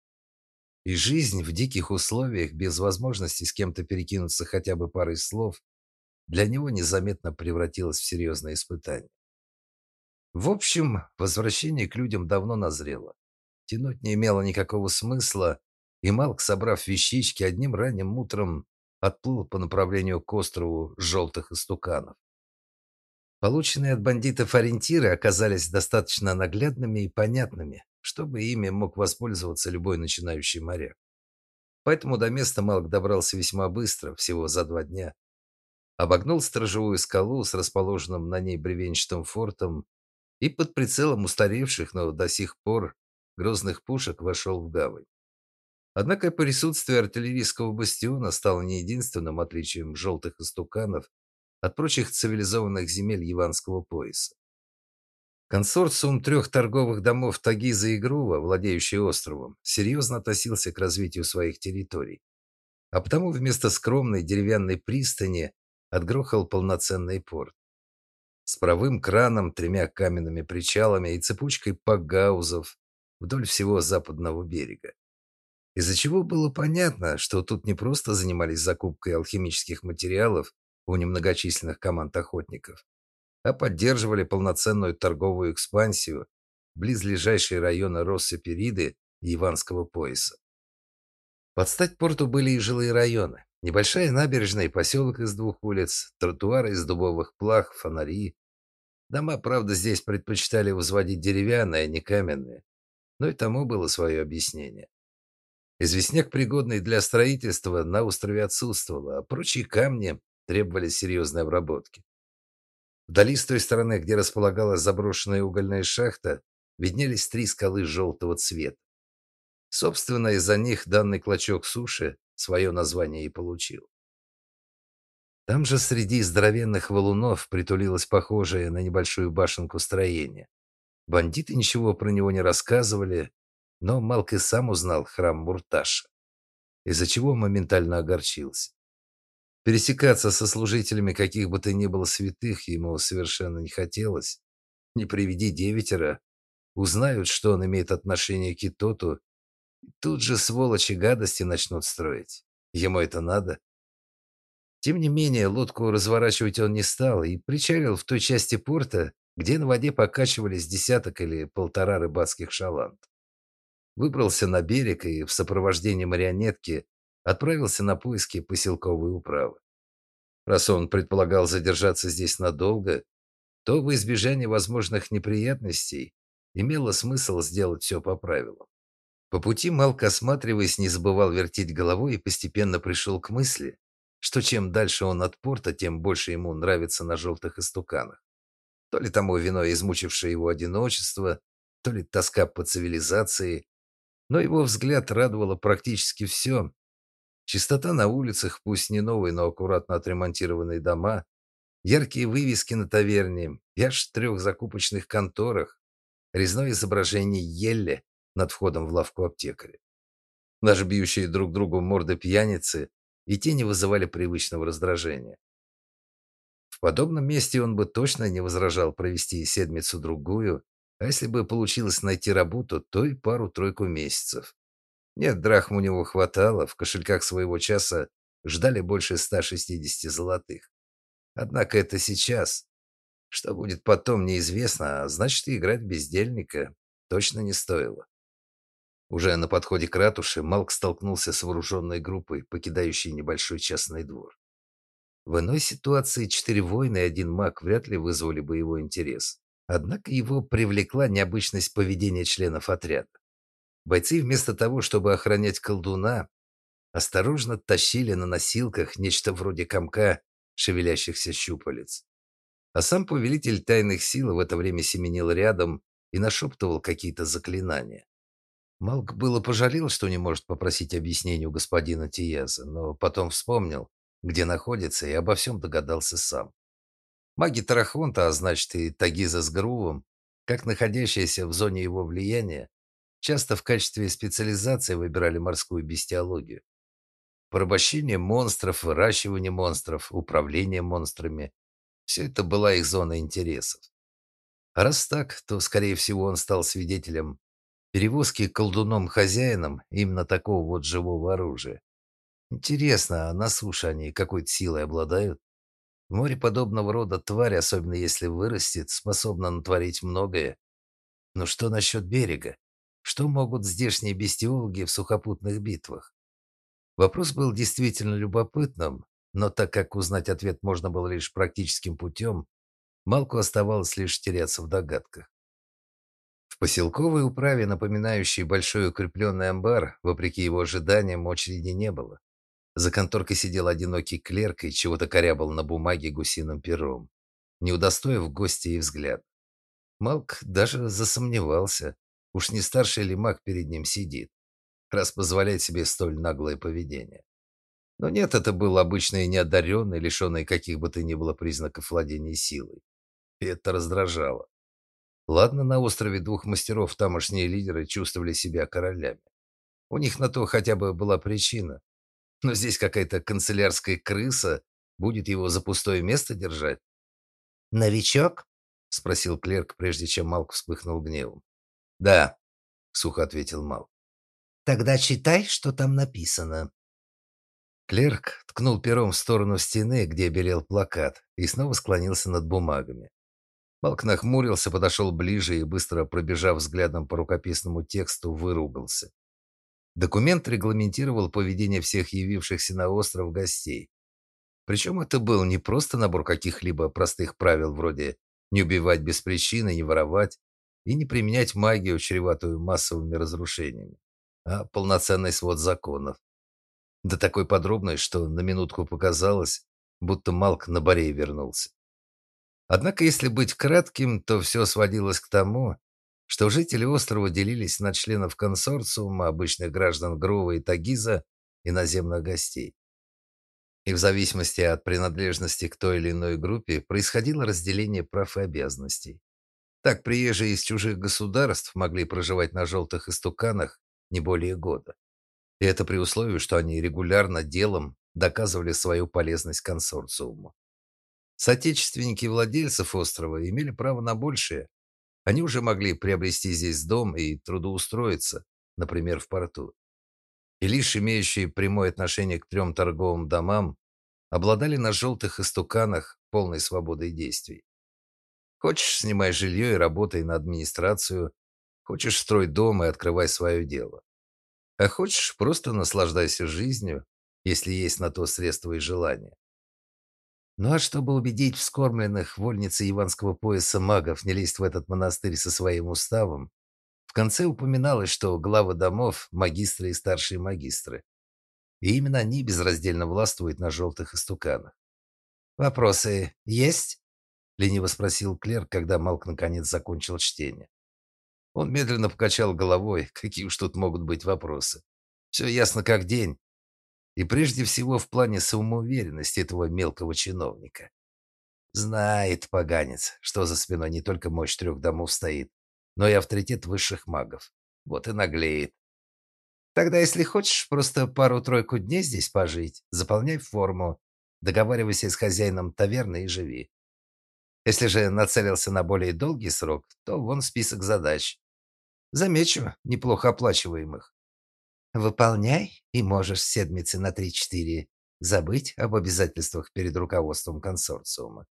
A: И жизнь в диких условиях, без возможности с кем-то перекинуться хотя бы парой слов, для него незаметно превратилась в серьезное испытание. В общем, возвращение к людям давно назрело. Тянуть не имело никакого смысла, и Малк, собрав вещички, одним ранним утром отплыл по направлению к острову желтых истуканов. Полученные от бандитов ориентиры оказались достаточно наглядными и понятными, чтобы ими мог воспользоваться любой начинающий моряк. Поэтому до места Малк добрался весьма быстро, всего за два дня. Обогнул сторожевую скалу с расположенным на ней бревенчатым фортом и под прицелом устаревших, но до сих пор грозных пушек вошел в гавань. Однако присутствие артиллерийского бастиона стало не единственным отличием желтых истуканов от прочих цивилизованных земель Яванского пояса. Консорциум трех торговых домов Тагиза и Грува, владеющий островом, серьезно относился к развитию своих территорий. А потому вместо скромной деревянной пристани отгрохал полноценный порт. С правым краном, тремя каменными причалами и цепочкой пагаузов вдоль всего западного берега. Из-за чего было понятно, что тут не просто занимались закупкой алхимических материалов у немногочисленных команд охотников, а поддерживали полноценную торговую экспансию близлежащие районы Росса-Периды и Иванского пояса. Под стать порту были и жилые районы. Небольшая набережная и поселок из двух улиц, тротуары из дубовых плах, фонари. Дома, правда, здесь предпочитали возводить деревянные, а не каменные. Но и тому было свое объяснение. Известняк, пригодный для строительства, на острове отсутствовал, а прочие камни требовали серьезной обработки. Вдали с той стороны, где располагалась заброшенная угольная шахта, виднелись три скалы желтого цвета. Собственно, из-за них данный клочок суши свое название и получил. Там же среди здоровенных валунов притулилось похожее на небольшую башенку строение. Бандиты ничего про него не рассказывали, но Малк и сам узнал храм Мурташа, из-за чего моментально огорчился. Пересекаться со служителями каких бы то ни было святых ему совершенно не хотелось. Не приведи девятеро, узнают, что он имеет отношение к Китоту, тут же сволочи гадости начнут строить. Ему это надо. Тем не менее, лодку разворачивать он не стал и причалил в той части порта, где на воде покачивались десяток или полтора рыбацких шаланд. Выбрался на берег и в сопровождении марионетки отправился на поиски поселковой управы. Раз он предполагал задержаться здесь надолго, то в избежание возможных неприятностей имело смысл сделать все по правилам. По пути Малк, осматриваясь, не забывал вертеть головой и постепенно пришел к мысли, что чем дальше он от порта, тем больше ему нравится на желтых истуканах. То ли тому вино измучившее его одиночество, то ли тоска по цивилизации, но его взгляд радовало практически все, Чистота на улицах, пусть не новые, но аккуратно отремонтированные дома, яркие вывески на таверне и аж трех закупочных конторах, резное изображение Елли над входом в лавку аптекаря. Даже бьющие друг другу морды пьяницы и те не вызывали привычного раздражения. В подобном месте он бы точно не возражал провести седмицу-другую, а если бы получилось найти работу, то и пару-тройку месяцев. Нет, драхм у него хватало, в кошельках своего часа ждали больше 160 золотых. Однако это сейчас. Что будет потом, неизвестно, а значит, играть бездельника точно не стоило. Уже на подходе к ратуше Малк столкнулся с вооруженной группой, покидающей небольшой частный двор. В иной ситуации четыре воина и один маг вряд ли вызвали бы его интерес. Однако его привлекла необычность поведения членов отряда. Бойцы вместо того, чтобы охранять колдуна, осторожно тащили на носилках нечто вроде комка шевелящихся щупалец. А сам повелитель тайных сил в это время семенил рядом и нашептывал какие-то заклинания. Малк было пожалел, что не может попросить объяснения у господина Тияза, но потом вспомнил, где находится, и обо всем догадался сам. Маги Тарахонта, а значит и Тагиза с Грувом, как находящиеся в зоне его влияния, часто в качестве специализации выбирали морскую бестиологию. Порабощение монстров, выращивание монстров, управление монстрами – все это была их зона интересов. А раз так, то, скорее всего, он стал свидетелем перевозки колдуном-хозяином именно такого вот живого оружия. Интересно, а на суше они какой-то силой обладают? В море подобного рода тварь, особенно если вырастет, способна натворить многое. Но что насчет берега? Что могут здешние бестиологи в сухопутных битвах? Вопрос был действительно любопытным, но так как узнать ответ можно было лишь практическим путем, Малку оставалось лишь теряться в догадках. В поселковой управе, напоминающей большой укрепленный амбар, вопреки его ожиданиям, очереди не было. За конторкой сидел одинокий клерк и чего-то корябал на бумаге гусиным пером, не удостоив гостя и взгляд. Малк даже засомневался, уж не старший ли маг перед ним сидит, раз позволяет себе столь наглое поведение. Но нет, это был обычный неодаренный, лишенный каких бы то ни было признаков владения силой. И это раздражало. Ладно, на острове двух мастеров тамошние лидеры чувствовали себя королями. У них на то хотя бы была причина. Но здесь какая-то канцелярская крыса будет его за пустое место держать. «Новичок?» — спросил клерк, прежде чем Малк вспыхнул гневом. «Да», — сухо ответил Мал. «Тогда читай, что там написано». Клерк ткнул пером в сторону стены, где белел плакат, и снова склонился над бумагами. Малк нахмурился, подошел ближе и, быстро пробежав взглядом по рукописному тексту, выругался. Документ регламентировал поведение всех явившихся на остров гостей. Причем это был не просто набор каких-либо простых правил вроде не убивать без причины, не воровать и не применять магию, чреватую массовыми разрушениями, а полноценный свод законов. Да такой подробный, что на минутку показалось, будто Малк на Борей вернулся. Однако, если быть кратким, то все сводилось к тому, что жители острова делились на членов консорциума, обычных граждан Грова и Тагиза и наземных гостей. И в зависимости от принадлежности к той или иной группе происходило разделение прав и обязанностей. Так приезжие из чужих государств могли проживать на желтых истуканах не более года. И это при условии, что они регулярно делом доказывали свою полезность консорциуму. Соотечественники владельцев острова имели право на большее. Они уже могли приобрести здесь дом и трудоустроиться, например, в порту. И лишь имеющие прямое отношение к трем торговым домам обладали на желтых истуканах полной свободой действий. Хочешь, снимай жилье и работай на администрацию, хочешь, строй дом и открывай свое дело. А хочешь, просто наслаждайся жизнью, если есть на то средства и желание. Ну а чтобы убедить вскормленных вольницы Иванского пояса магов не лезть в этот монастырь со своим уставом, в конце упоминалось, что главы домов – магистры и старшие магистры. И именно они безраздельно властвуют на желтых истуканах. «Вопросы есть?» – лениво спросил клерк, когда Малк наконец закончил чтение. Он медленно покачал головой. Какие уж тут могут быть вопросы? Все ясно как день. И прежде всего в плане самоуверенности этого мелкого чиновника. Знает поганец, что за спиной не только мощь трех домов стоит, но и авторитет высших магов. Вот и наглеет. Тогда, если хочешь просто пару-тройку дней здесь пожить, заполняй форму, договаривайся с хозяином таверны и живи. Если же нацелился на более долгий срок, то вон список задач. Замечу, неплохо оплачиваемых. Выполняй, и можешь седмицы на три-четыре забыть об обязательствах перед руководством консорциума.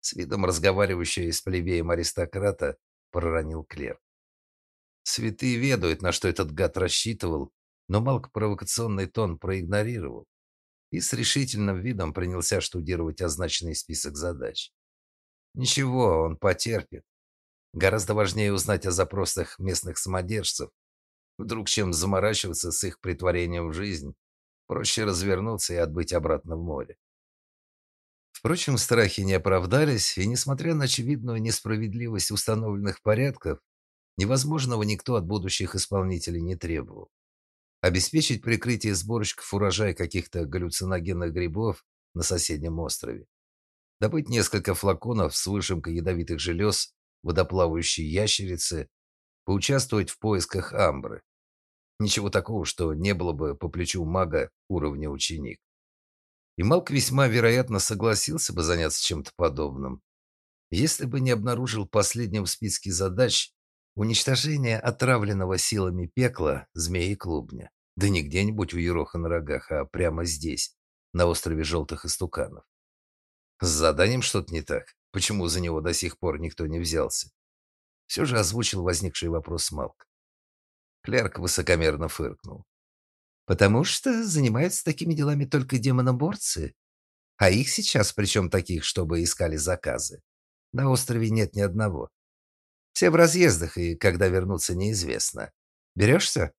A: С видом разговаривающего с плебеем аристократа проронил Клер. Святые ведают, на что этот гад рассчитывал, но Малк провокационный тон проигнорировал и с решительным видом принялся штудировать означенный список задач. Ничего, он потерпит. Гораздо важнее узнать о запросах местных самодержцев Вдруг чем заморачиваться с их притворением в жизнь, проще развернуться и отбыть обратно в море. Впрочем, страхи не оправдались, и, несмотря на очевидную несправедливость установленных порядков, невозможного никто от будущих исполнителей не требовал. Обеспечить прикрытие сборщиков урожая каких-то галлюциногенных грибов на соседнем острове. Добыть несколько флаконов с выжимкой ядовитых желез водоплавающей ящерицы, поучаствовать в поисках амбры. Ничего такого, что не было бы по плечу мага уровня ученик. И Малк весьма вероятно согласился бы заняться чем-то подобным, если бы не обнаружил последним в списке задач уничтожение отравленного силами пекла змеи-клубня. Да не где-нибудь у Ероха на рогах, а прямо здесь, на острове Желтых Истуканов. С заданием что-то не так. Почему за него до сих пор никто не взялся? Все же озвучил возникший вопрос Малк. Клерк высокомерно фыркнул. Потому что занимаются такими делами только демоноборцы. А их сейчас, причем таких, чтобы искали заказы. На острове нет ни одного. Все в разъездах, и когда вернутся, неизвестно. Берешься?»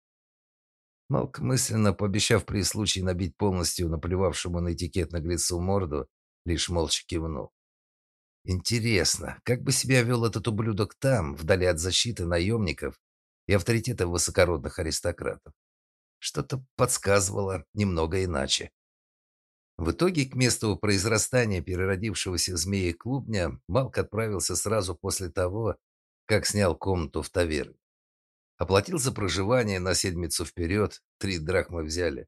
A: Малк, мысленно пообещав при случае набить полностью наплевавшему на этикет наглецу морду, лишь молча кивнул. Интересно, как бы себя вел этот ублюдок там, вдали от защиты наемников и авторитета высокородных аристократов? Что-то подсказывало немного иначе. В итоге к месту произрастания переродившегося змеи-клубня Малк отправился сразу после того, как снял комнату в таверне. Оплатил за проживание на седмицу вперед, три драхмы взяли.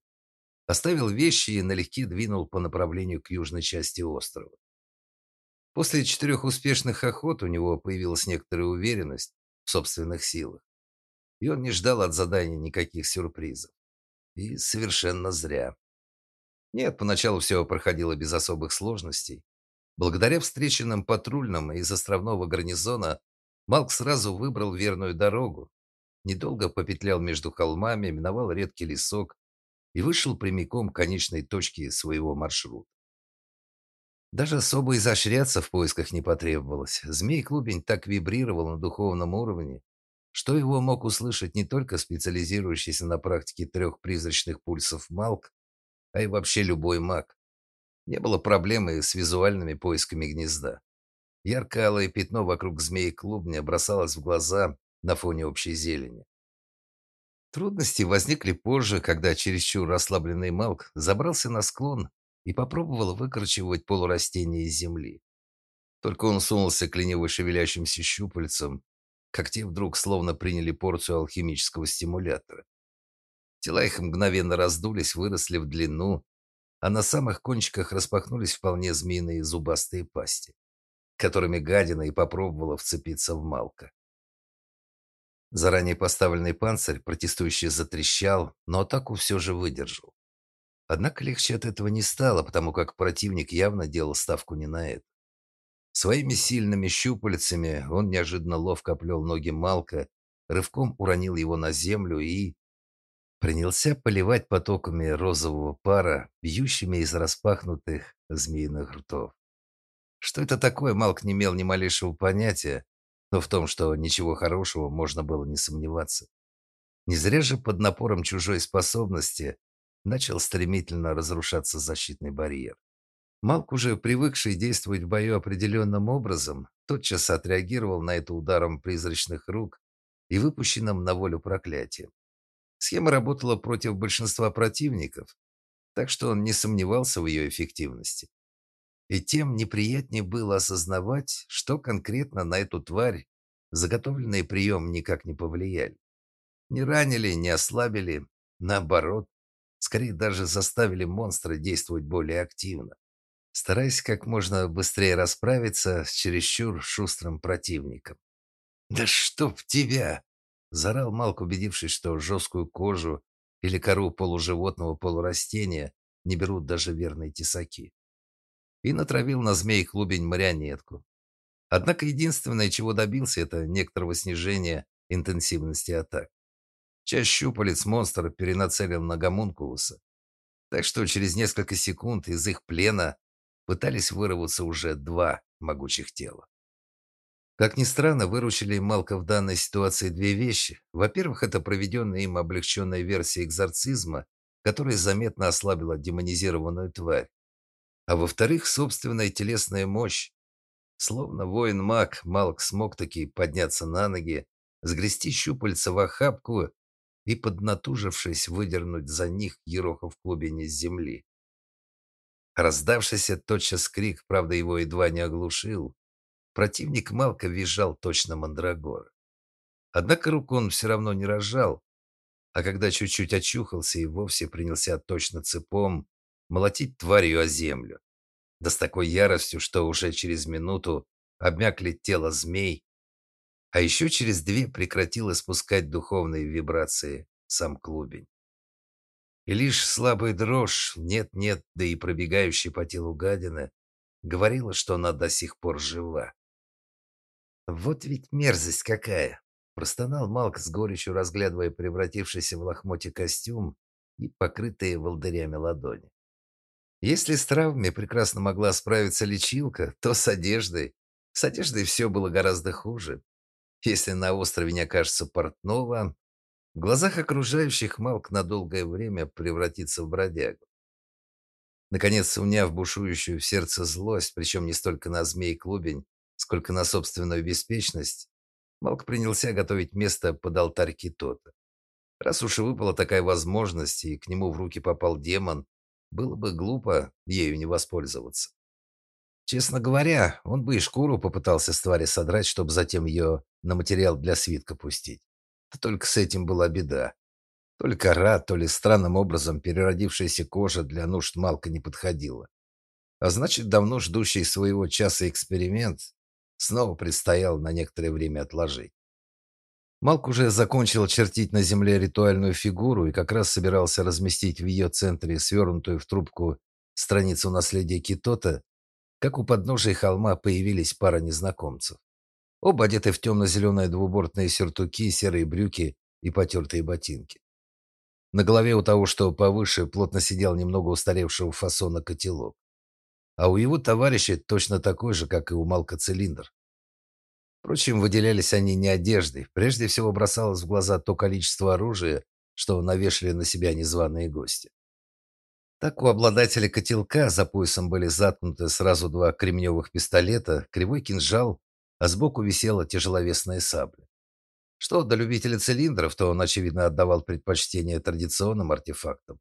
A: Оставил вещи и налегке двинул по направлению к южной части острова. После четырех успешных охот у него появилась некоторая уверенность в собственных силах. И он не ждал от задания никаких сюрпризов. И совершенно зря. Нет, поначалу все проходило без особых сложностей. Благодаря встреченным патрульным из островного гарнизона Малк сразу выбрал верную дорогу. Недолго попетлял между холмами, миновал редкий лесок и вышел прямиком к конечной точке своего маршрута. Даже особо изощряться в поисках не потребовалось. Змей-клубень так вибрировал на духовном уровне, что его мог услышать не только специализирующийся на практике трех призрачных пульсов Малк, а и вообще любой маг. Не было проблемы с визуальными поисками гнезда. Ярко-алое пятно вокруг змеи-клубня бросалось в глаза на фоне общей зелени. Трудности возникли позже, когда чересчур расслабленный Малк забрался на склон и попробовал выкорчевывать полурастения из земли. Только он сунулся к лениво шевелящимся щупальцам, как те вдруг словно приняли порцию алхимического стимулятора. Тела их мгновенно раздулись, выросли в длину, а на самых кончиках распахнулись вполне змеиные зубастые пасти, которыми гадина и попробовала вцепиться в Малка. Заранее поставленный панцирь протестующий затрещал, но атаку все же выдержал. Однако легче от этого не стало, потому как противник явно делал ставку не на это. Своими сильными щупальцами он неожиданно ловко оплел ноги Малка, рывком уронил его на землю и принялся поливать потоками розового пара, бьющими из распахнутых змеиных ртов. Что это такое, Малк не имел ни малейшего понятия, но в том, что ничего хорошего, можно было не сомневаться. Не зря же под напором чужой способности начал стремительно разрушаться защитный барьер. Малк, уже привыкший действовать в бою определенным образом, тотчас отреагировал на это ударом призрачных рук и выпущенным на волю проклятием. Схема работала против большинства противников, так что он не сомневался в ее эффективности. И тем неприятнее было осознавать, что конкретно на эту тварь заготовленные приемы никак не повлияли. Не ранили, не ослабили, наоборот, скорее даже заставили монстра действовать более активно стараясь как можно быстрее расправиться с чересчур шустрым противником. «Да чтоб тебя!» – заорал Малк, убедившись, что жесткую кожу или кору полуживотного полурастения не берут даже верные тесаки. И натравил на змей клубень марионетку. Однако единственное, чего добился, это некоторого снижения интенсивности атак. Часть щупалец монстра перенацелил на гомункулуса, так что через несколько секунд из их плена пытались вырваться уже два могучих тела. Как ни странно, выручили Малка в данной ситуации две вещи. Во-первых, это проведенная им облегченная версия экзорцизма, которая заметно ослабила демонизированную тварь. А во-вторых, собственная телесная мощь. Словно воин-маг, Малк смог таки подняться на ноги, сгрести щупальца в охапку и, поднатужившись, выдернуть за них Ерохов в глубине земли. Раздавшийся тотчас крик, правда, его едва не оглушил. Противник Малка визжал точно мандрагор. Однако руку он все равно не разжал, а когда чуть-чуть очухался и вовсе принялся точно цепом молотить тварью о землю. Да с такой яростью, что уже через минуту обмякли тело змей, а еще через две прекратил испускать духовные вибрации сам клубень. И лишь слабая дрожь, нет-нет, да и пробегающий по телу гадины, говорила, что она до сих пор жива. «Вот ведь мерзость какая!» – простонал Малк с горечью, разглядывая превратившийся в лохмотье костюм и покрытые волдырями ладони. Если с травмами прекрасно могла справиться лечилка, то с одеждой... С одеждой все было гораздо хуже. Если на острове не окажется портного, в глазах окружающих Малк на долгое время превратится в бродягу. Наконец, уняв бушующую в сердце злость, причем не столько на змей-клубень, сколько на собственную беспечность, Малк принялся готовить место под алтарь Китота. Раз уж и выпала такая возможность, и к нему в руки попал демон, было бы глупо ею не воспользоваться. Честно говоря, он бы и шкуру попытался с твари содрать, чтобы затем ее на материал для свитка пустить. Да только с этим была беда. То ли то ли странным образом переродившаяся кожа для нужд Малка не подходила. А значит, давно ждущий своего часа эксперимент снова предстоял на некоторое время отложить. Малк уже закончил чертить на земле ритуальную фигуру и как раз собирался разместить в ее центре свернутую в трубку страницу наследия Китота, как у подножия холма появились пара незнакомцев. Оба одеты в темно-зеленые двубортные сюртуки, серые брюки и потертые ботинки. На голове у того, что повыше, плотно сидел немного устаревшего фасона котелок. А у его товарища точно такой же, как и у Малка цилиндр. Впрочем, выделялись они не одеждой. Прежде всего бросалось в глаза то количество оружия, что навешали на себя незваные гости. Так у обладателя котелка за поясом были заткнуты сразу два кремневых пистолета, кривой кинжал, а сбоку висела тяжеловесная сабля. Что до любителя цилиндров, то он, очевидно, отдавал предпочтение традиционным артефактам.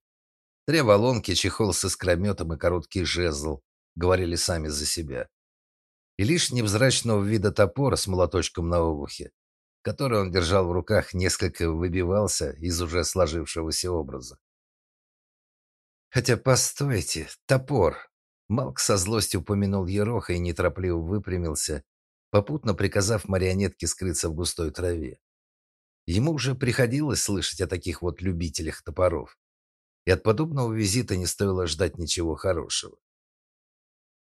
A: Три волонки, чехол с искрометом и короткий жезл говорили сами за себя и лишь невзрачного вида топор с молоточком на обухе, который он держал в руках, несколько выбивался из уже сложившегося образа. Хотя постойте, топор. Малк со злостью упомянул Ероха и неторопливо выпрямился, попутно приказав марионетке скрыться в густой траве. Ему уже приходилось слышать о таких вот любителях топоров, и от подобного визита не стоило ждать ничего хорошего.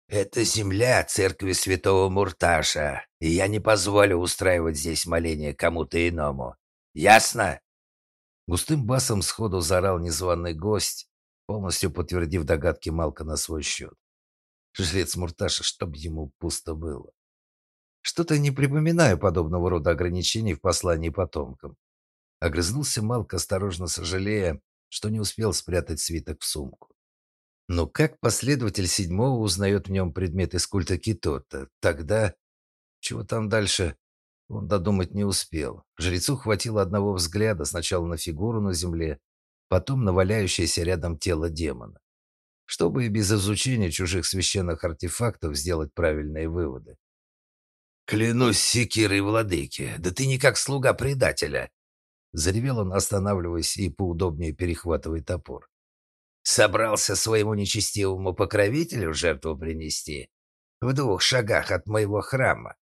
A: Это земля церкви святого Мурташа, и я не позволю устраивать здесь моление кому-то иному. Ясно?» Густым басом сходу заорал незваный гость, полностью подтвердив догадки Малка на свой счет. Жрец Мурташа, чтоб ему пусто было. Что-то не припоминаю подобного рода ограничений в послании потомкам. Огрызнулся Малк, осторожно сожалея, что не успел спрятать свиток в сумку. Но как последователь седьмого узнает в нем предмет из культа Китота? Тогда... Чего там дальше? Он додумать не успел. Жрецу хватило одного взгляда сначала на фигуру на земле, потом на валяющееся рядом тело демона. Чтобы и без изучения чужих священных артефактов сделать правильные выводы. «Клянусь секирой владыки, да ты не как слуга предателя!» Заревел он, останавливаясь и поудобнее перехватывая топор. Собрался своему нечестивому покровителю жертву принести в двух шагах от моего храма.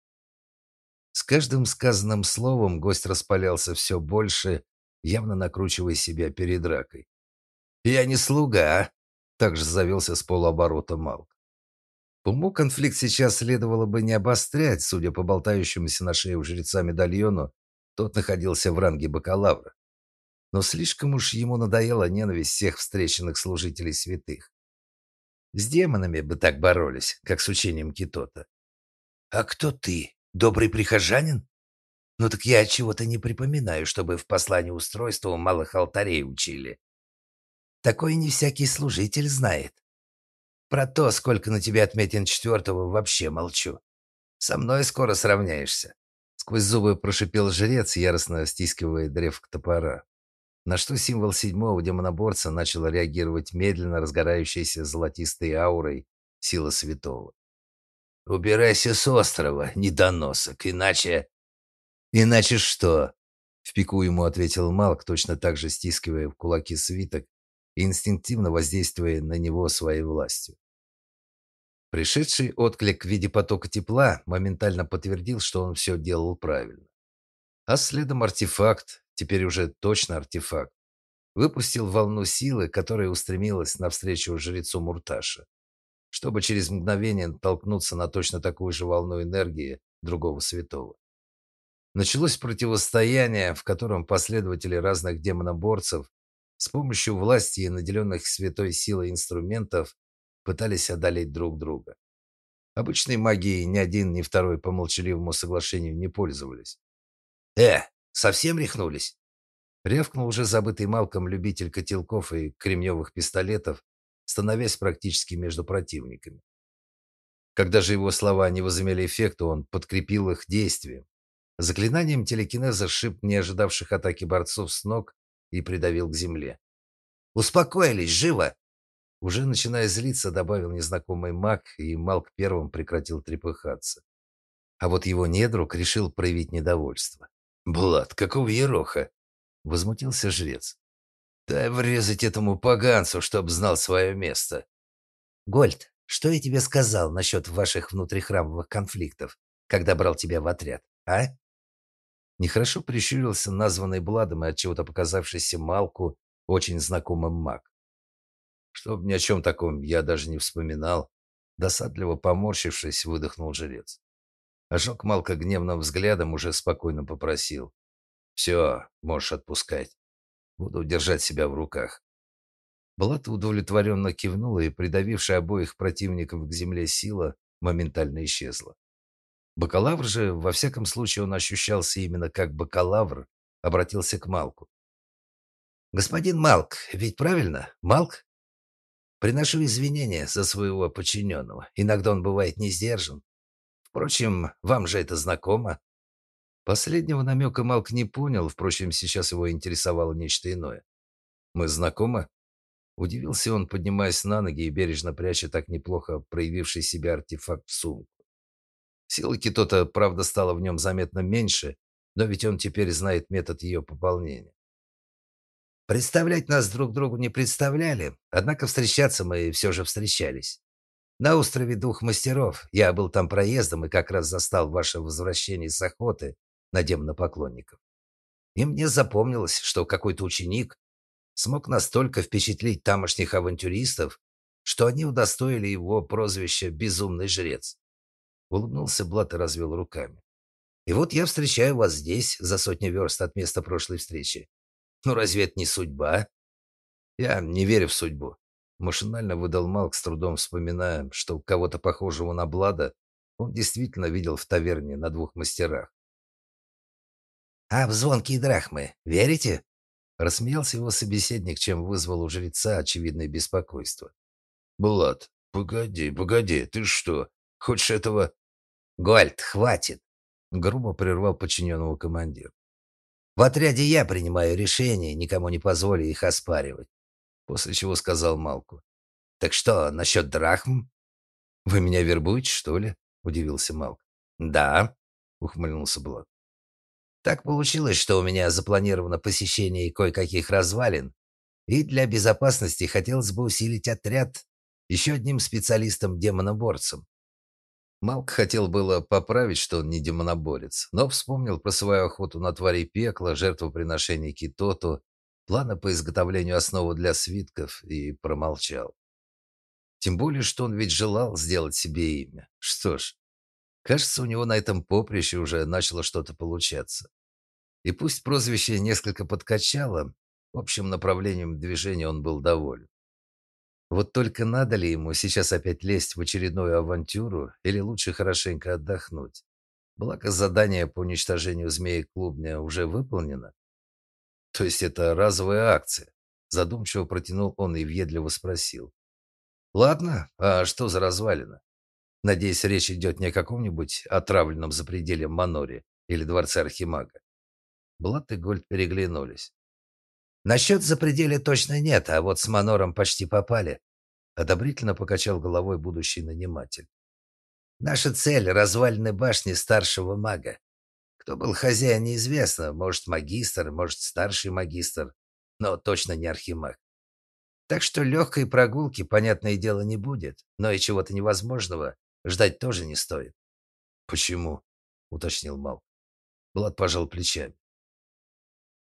A: С каждым сказанным словом гость распалялся все больше, явно накручивая себя перед дракой. «Я не слуга», — также завелся с полуоборота Малк. Уму конфликт сейчас следовало бы не обострять, судя по болтающемуся на шее у жреца медальону, тот находился в ранге бакалавра но слишком уж ему надоела ненависть всех встреченных служителей святых. С демонами бы так боролись, как с учением Китота. «А кто ты? Добрый прихожанин?» «Ну так я чего-то не припоминаю, чтобы в послании устройства малых алтарей учили. Такое не всякий служитель знает». Про то, сколько на тебе отметин четвертого, вообще молчу. Со мной скоро сравняешься. Сквозь зубы прошипел жрец, яростно стискивая древко топора. На что символ седьмого демоноборца начал реагировать медленно разгорающейся золотистой аурой сила святого. «Убирайся с острова, недоносок, иначе...» «Иначе что?» — в пику ему ответил Малк, точно так же стискивая в кулаки свиток и инстинктивно воздействуя на него своей властью. Пришедший отклик в виде потока тепла моментально подтвердил, что он все делал правильно. А следом артефакт, теперь уже точно артефакт, выпустил волну силы, которая устремилась навстречу жрецу Мурташа, чтобы через мгновение толкнуться на точно такую же волну энергии другого святого. Началось противостояние, в котором последователи разных демоноборцев с помощью власти и наделенных святой силой инструментов пытались одолеть друг друга. Обычной магией ни один, ни второй по молчаливому соглашению не пользовались. «Э, совсем рехнулись?» Рявкнул уже забытый Малком любитель котелков и кремневых пистолетов, становясь практически между противниками. Когда же его слова не возымели эффекта, он подкрепил их действием. Заклинанием телекинеза шип не ожидавших атаки борцов с ног и придавил к земле. «Успокоились, живо!» Уже начиная злиться, добавил незнакомый маг, и Малк первым прекратил трепыхаться. А вот его недруг решил проявить недовольство. «Блад, какого ероха!» — возмутился жрец. «Дай врезать этому поганцу, чтоб знал свое место». «Гольд, что я тебе сказал насчет ваших внутрихрамовых конфликтов, когда брал тебя в отряд, а?» Нехорошо прищурился названный Бладом и отчего-то показавшийся Малку очень знакомым маг. Чтоб ни о чем таком я даже не вспоминал. Досадливо поморщившись, выдохнул жрец. Ожег Малка гневным взглядом уже спокойно попросил. «Все, можешь отпускать. Буду держать себя в руках». Балата удовлетворенно кивнула, и придавившая обоих противников к земле сила моментально исчезла. Бакалавр же, во всяком случае, он ощущался именно как бакалавр, обратился к Малку. «Господин Малк, ведь правильно? Малк?» Приношу извинения за своего подчиненного. Иногда он бывает не сдержан. Впрочем, вам же это знакомо. Последнего намека Малк не понял, впрочем, сейчас его интересовало нечто иное. Мы знакомы? Удивился он, поднимаясь на ноги и бережно пряча так неплохо проявивший себя артефакт в сумку. Силы Китота, правда, стало в нем заметно меньше, но ведь он теперь знает метод ее пополнения. Представлять нас друг другу не представляли, однако встречаться мы все же встречались. На острове Двух Мастеров я был там проездом и как раз застал ваше возвращение с охоты на демонопоклонников. И мне запомнилось, что какой-то ученик смог настолько впечатлить тамошних авантюристов, что они удостоили его прозвища «Безумный жрец». Улыбнулся Блат и развел руками. И вот я встречаю вас здесь, за сотни верст от места прошлой встречи. Ну разве это не судьба? Я не верю в судьбу. Машинально выдал Малк, с трудом вспоминая, что кого-то похожего на Блада он действительно видел в таверне на двух мастерах. «А в звонкие драхмы верите?» Рассмеялся его собеседник, чем вызвал у жреца очевидное беспокойство. «Блад, погоди, погоди, ты что, хочешь этого...» «Гольд, хватит!» Грубо прервал подчиненного командир. В отряде я принимаю решения, никому не позволю их оспаривать. После чего сказал Малку. Так что, насчет драхм? Вы меня вербуете, что ли? Удивился Малк. Да, ухмыльнулся Блад. Так получилось, что у меня запланировано посещение кое-каких развалин, и для безопасности хотелось бы усилить отряд еще одним специалистом-демоноборцем. Малк хотел было поправить, что он не демоноборец, но вспомнил про свою охоту на твари пекла, жертвоприношение Китоту, планы по изготовлению основы для свитков и промолчал. Тем более, что он ведь желал сделать себе имя. Что ж, кажется, у него на этом поприще уже начало что-то получаться. И пусть прозвище несколько подкачало, общим направлением движения он был доволен. Вот только надо ли ему сейчас опять лезть в очередную авантюру или лучше хорошенько отдохнуть? Благо задание по уничтожению змеи клубня уже выполнено. То есть это разовая акция? Задумчиво протянул он и въедливо спросил. Ладно, а что за развалина? Надеюсь, речь идет не о каком-нибудь отравленном запределье Маноре или дворце Архимага. Блат и Гольд переглянулись. Насчет запределья точно нет, а вот с Манором почти попали. Одобрительно покачал головой будущий наниматель. Наша цель — развалины башни старшего мага. Кто был хозяин, неизвестно. Может, магистр, может, старший магистр, но точно не архимаг. Так что легкой прогулки, понятное дело, не будет, но и чего-то невозможного ждать тоже не стоит. «Почему?» — уточнил Мал. Влад пожал плечами.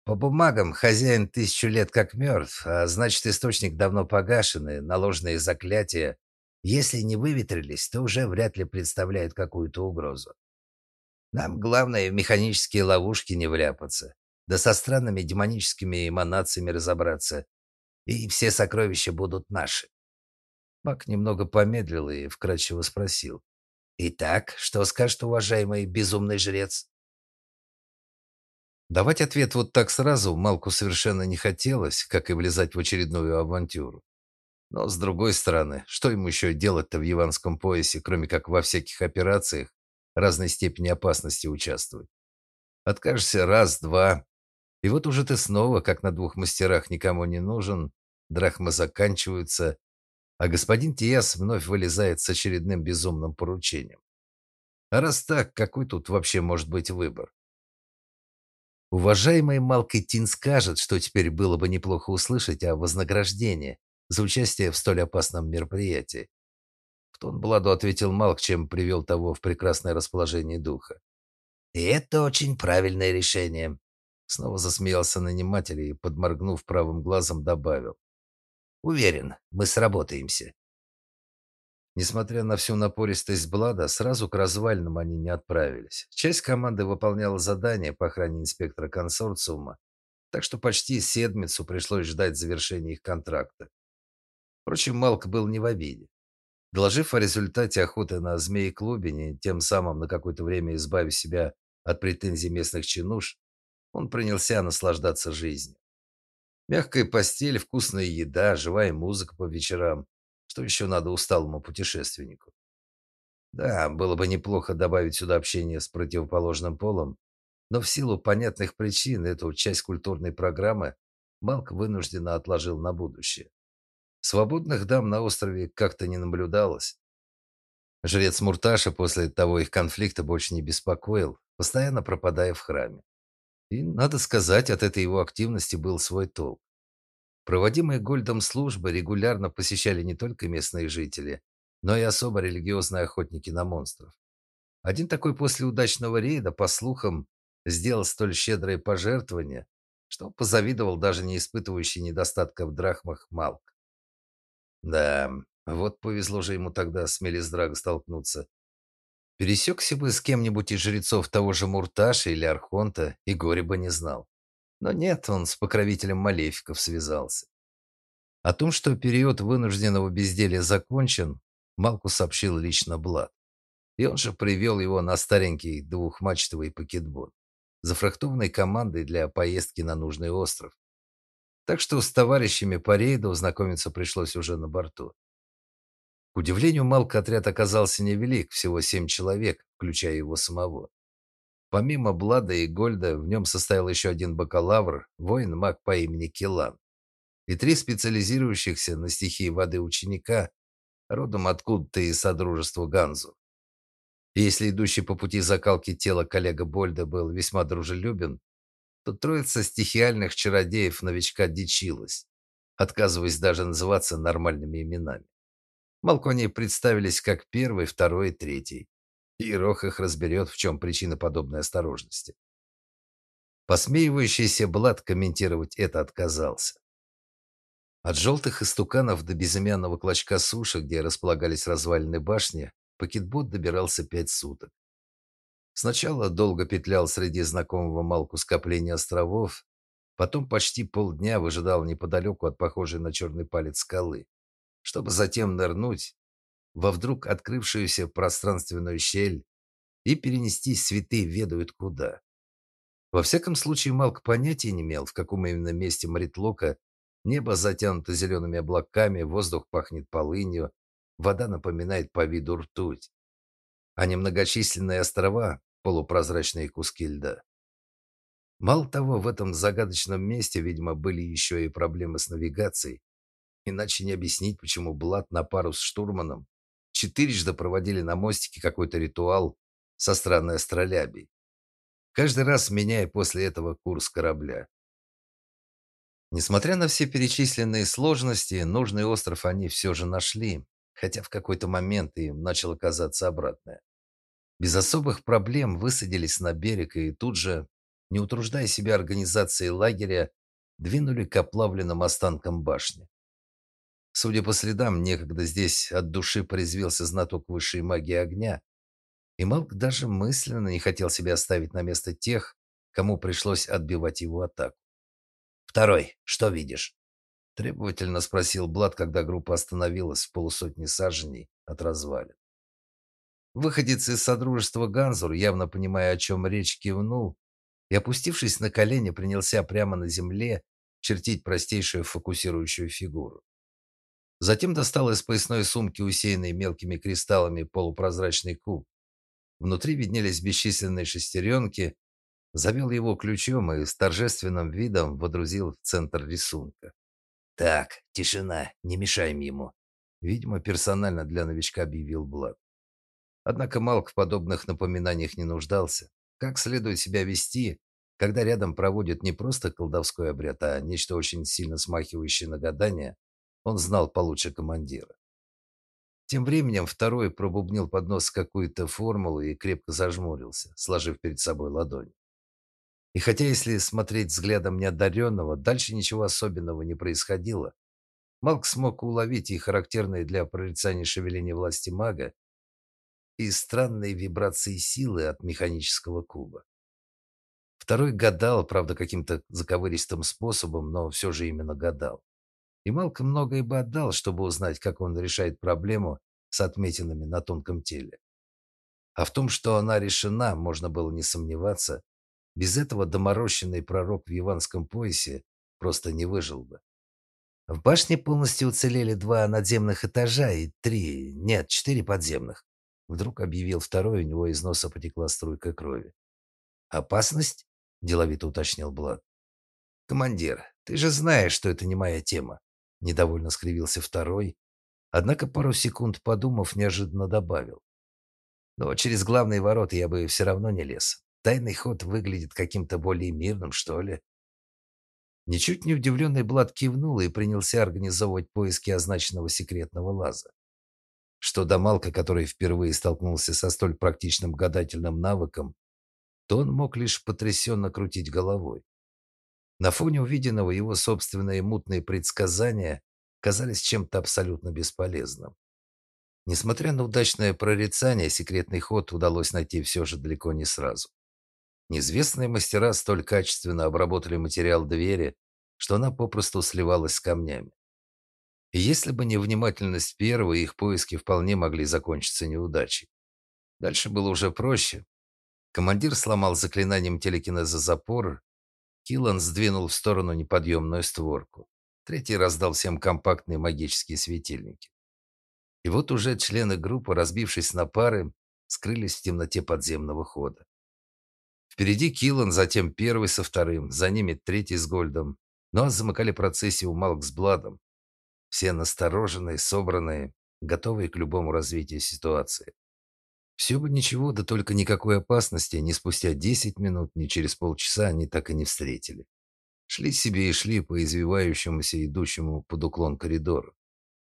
A: По бумагам хозяин тысячу лет как мертв, а значит, источник давно погашен, и наложенные заклятия, если не выветрились, то уже вряд ли представляют какую-то угрозу. Нам главное в механические ловушки не вляпаться, да со странными демоническими эманациями разобраться, и все сокровища будут наши. Мак немного помедлил и вкратчиво спросил. «Итак, что скажет уважаемый безумный жрец?» Давать ответ вот так сразу Малку совершенно не хотелось, как и влезать в очередную авантюру. Но, с другой стороны, что ему еще делать-то в Яванском поясе, кроме как во всяких операциях разной степени опасности участвовать? Откажешься раз, два, и вот уже ты снова, как на двух мастерах, никому не нужен, драхмы заканчиваются, а господин Тиас вновь вылезает с очередным безумным поручением. А раз так, какой тут вообще может быть выбор? Уважаемый Малкетин скажет, что теперь было бы неплохо услышать о вознаграждении за участие в столь опасном мероприятии. В тон Бладу ответил Малк, чем привел того в прекрасное расположение духа. «И это очень правильное решение», — снова засмеялся наниматель и, подморгнув правым глазом, добавил. «Уверен, мы сработаемся». Несмотря на всю напористость Блада, сразу к развалинам они не отправились. Часть команды выполняла задание по охране инспектора консорциума, так что почти седмицу пришлось ждать завершения их контракта. Впрочем, Малк был не в обиде. Доложив о результате охоты на змеи-клубине, тем самым на какое-то время избавив себя от претензий местных чинуш, он принялся наслаждаться жизнью. Мягкая постель, вкусная еда, живая музыка по вечерам что еще надо усталому путешественнику? Да, было бы неплохо добавить сюда общение с противоположным полом, но в силу понятных причин эту часть культурной программы Малк вынужденно отложил на будущее. Свободных дам на острове как-то не наблюдалось. Жрец Мурташа после того их конфликта больше не беспокоил, постоянно пропадая в храме. И, надо сказать, от этой его активности был свой толк. Проводимые Гольдом службы регулярно посещали не только местные жители, но и особо религиозные охотники на монстров. Один такой после удачного рейда, по слухам, сделал столь щедрое пожертвование, что позавидовал даже не испытывающий недостатка в драхмах Малк. Да, вот повезло же ему тогда с Мелиздрага столкнуться. Пересекся бы с кем-нибудь из жрецов того же Мурташа или Архонта, и горе бы не знал. Но нет, он с покровителем малефиков связался. О том, что период вынужденного безделия закончен, Малку сообщил лично Блад. И он же привел его на старенький двухмачтовый пакетбот, зафрахтованной командой для поездки на нужный остров. Так что с товарищами по рейду знакомиться пришлось уже на борту. К удивлению Малка отряд оказался невелик, всего семь человек, включая его самого. Помимо Блада и Гольда, в нем состоял еще один бакалавр, воин-маг по имени Килан, и три специализирующихся на стихии воды ученика, родом откуда-то из Содружества Ганзу. Если идущий по пути закалки тела коллега Больда был весьма дружелюбен, то троица стихиальных чародеев новичка дичилась, отказываясь даже называться нормальными именами. Малкони представились как первый, второй третий и Рох их разберет, в чем причина подобной осторожности. Посмеивающийся Блад комментировать это отказался. От желтых истуканов до безымянного клочка суши, где располагались развалины башни, пакетбот добирался пять суток. Сначала долго петлял среди знакомого Малку скопления островов, потом почти полдня выжидал неподалеку от похожей на черный палец скалы, чтобы затем нырнуть во вдруг открывшуюся пространственную щель и перенестись святые ведают куда. Во всяком случае, Малк понятия не имел, в каком именно месте Маритлока Небо затянуто зелеными облаками, воздух пахнет полынью, вода напоминает по виду ртуть. А немногочисленные острова – полупрозрачные куски льда. Мало того, в этом загадочном месте, видимо, были еще и проблемы с навигацией. Иначе не объяснить, почему Блад на пару с штурманом четырежды проводили на мостике какой-то ритуал со странной астролябией. Каждый раз меняя после этого курс корабля. Несмотря на все перечисленные сложности, нужный остров они все же нашли, хотя в какой-то момент им начало казаться обратное. Без особых проблем высадились на берег и тут же не утруждая себя организацией лагеря, двинули к оплавленным останкам башни. Судя по следам, некогда здесь от души порезвился знаток высшей магии огня, и Малк даже мысленно не хотел себя оставить на место тех, кому пришлось отбивать его атаку. «Второй, что видишь?» Требовательно спросил Блад, когда группа остановилась в полусотни саженей от развалин. Выходец из Содружества Ганзур, явно понимая, о чем речь, кивнул и, опустившись на колени, принялся прямо на земле чертить простейшую фокусирующую фигуру. Затем достал из поясной сумки, усеянной мелкими кристаллами, полупрозрачный куб. Внутри виднелись бесчисленные шестеренки, завел его ключом и с торжественным видом водрузил в центр рисунка. «Так, тишина, не мешаем ему», — видимо, персонально для новичка объявил Блад. Однако Малк в подобных напоминаниях не нуждался. Как следует себя вести, когда рядом проводят не просто колдовской обряд, а нечто очень сильно смахивающее на гадание, он знал получше командира. Тем временем второй пробубнил под нос какую-то формулу и крепко зажмурился, сложив перед собой ладонь. И хотя, если смотреть взглядом неодаренного, дальше ничего особенного не происходило, Малк смог уловить и характерные для прорицания шевеления власти мага, и странные вибрации силы от механического куба. Второй гадал, правда, каким-то заковыристым способом, но все же именно гадал. И Малк многое бы отдал, чтобы узнать, как он решает проблему с отметинами на тонком теле. А в том, что она решена, можно было не сомневаться. Без этого доморощенный пророк в Иванском поясе просто не выжил бы. В башне полностью уцелели два надземных этажа и три, нет, четыре подземных. Вдруг объявил второй, у него из носа потекла струйка крови. «Опасность?» – деловито уточнил Блад. «Командир, ты же знаешь, что это не моя тема», – недовольно скривился второй, однако пару секунд подумав, неожиданно добавил. «Но через главные ворота я бы все равно не лез. Тайный ход выглядит каким-то более мирным, что ли». Ничуть не удивленный Блад кивнул и принялся организовывать поиски означенного секретного лаза. Что до Малка, который впервые столкнулся со столь практичным гадательным навыком, то он мог лишь потрясенно крутить головой. На фоне увиденного его собственные мутные предсказания казались чем-то абсолютно бесполезным. Несмотря на удачное прорицание, секретный ход удалось найти все же далеко не сразу. Неизвестные мастера столь качественно обработали материал двери, что она попросту сливалась с камнями. Если бы не внимательность первого, их поиски вполне могли закончиться неудачей. Дальше было уже проще. Командир сломал заклинанием телекинеза запор. Киллан сдвинул в сторону неподъемную створку. Третий раздал всем компактные магические светильники. И вот уже члены группы, разбившись на пары, скрылись в темноте подземного хода. Впереди Киллан, затем первый со вторым, за ними третий с Гольдом. Ну а замыкали процессию Малк с Бладом. Все настороженные, собранные, готовые к любому развитию ситуации. Все бы ничего, да только никакой опасности ни спустя 10 минут, ни через полчаса они так и не встретили. Шли себе и шли по извивающемуся, идущему под уклон коридору.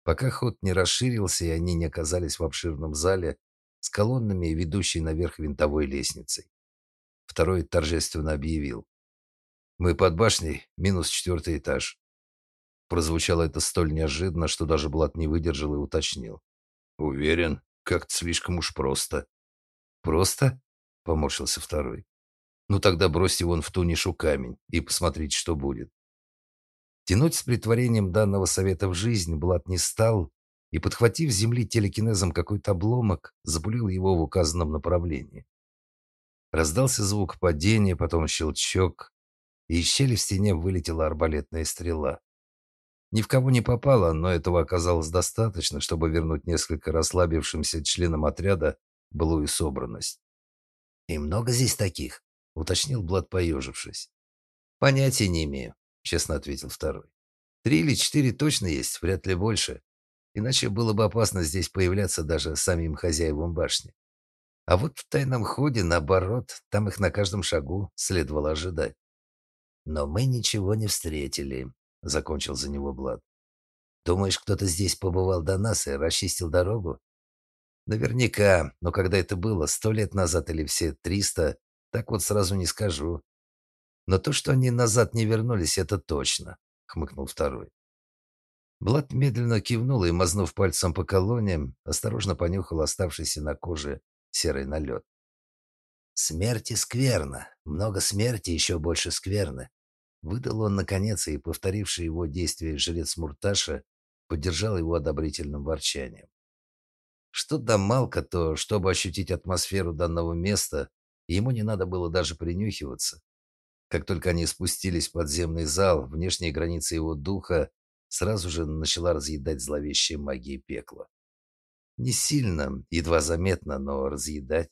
A: Пока ход не расширился, и они не оказались в обширном зале с колоннами ведущей наверх винтовой лестницей. Второй торжественно объявил. «Мы под башней, минус четвертый этаж. Прозвучало это столь неожиданно, что даже Блат не выдержал и уточнил. «Уверен, как-то слишком уж просто». «Просто?» — поморщился второй. «Ну тогда бросьте вон в ту нишу камень и посмотрите, что будет». Тянуть с притворением данного совета в жизнь Блат не стал и, подхватив земли телекинезом какой-то обломок, запулил его в указанном направлении. Раздался звук падения, потом щелчок, и из щели в стене вылетела арбалетная стрела. Ни в кого не попало, но этого оказалось достаточно, чтобы вернуть несколько расслабившимся членам отряда былую собранность.
B: «И много здесь таких?» — уточнил Блад, поежившись.
A: «Понятия не имею», — честно ответил второй. «Три или четыре точно есть, вряд ли больше. Иначе было бы опасно здесь появляться даже самим хозяевам башни. А вот в тайном ходе, наоборот, там их на каждом шагу следовало ожидать.
B: Но мы ничего не встретили, закончил за него Блад. Думаешь, кто-то здесь побывал до нас и расчистил дорогу?
A: Наверняка, но когда это было, сто лет назад или все триста, так вот сразу не скажу. Но то, что они назад не вернулись, это точно, хмыкнул второй. Блад медленно кивнул и, мазнув пальцем по колониям, осторожно понюхал оставшийся на коже серый налет.
B: «Смерти скверно. Много смерти, еще больше скверно. Выдал он наконец, и повторивший его действие жрец Мурташа поддержал его одобрительным ворчанием.
A: Что до Малка, то, чтобы ощутить атмосферу данного места, ему не надо было даже принюхиваться. Как только они спустились в подземный зал, внешние границы его духа сразу же начала разъедать зловещая магия пекла. Не сильно, едва заметно, но разъедать.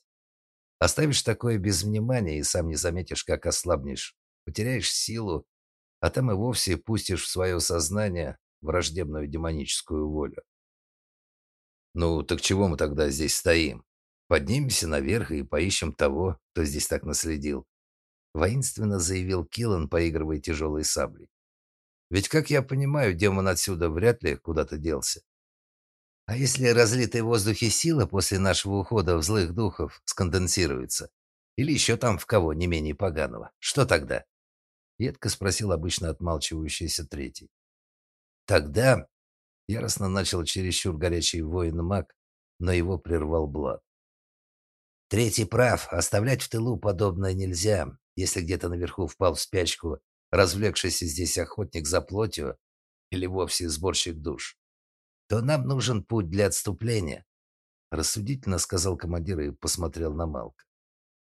A: Оставишь такое без внимания и сам не заметишь, как ослабнешь потеряешь силу, а там и вовсе пустишь в свое сознание враждебную демоническую волю. Ну, так чего мы тогда здесь стоим? Поднимемся наверх и поищем того, кто здесь так наследил. Воинственно заявил Киллан, поигрывая тяжелой саблей. Ведь, как я понимаю, демон отсюда вряд ли куда-то делся.
B: А если разлитая в воздухе сила после нашего ухода в злых духов сконденсируется? Или еще там в кого не менее поганого? Что тогда?
A: Едко спросил обычно отмалчивающийся третий.
B: Тогда яростно начал чересчур горячий воин-маг, но его прервал Блад. Третий прав, оставлять в тылу подобное нельзя. Если где-то наверху впал в спячку развлекшийся здесь охотник за плотью или вовсе сборщик душ, то нам нужен путь для отступления, рассудительно сказал командир и посмотрел на Малка.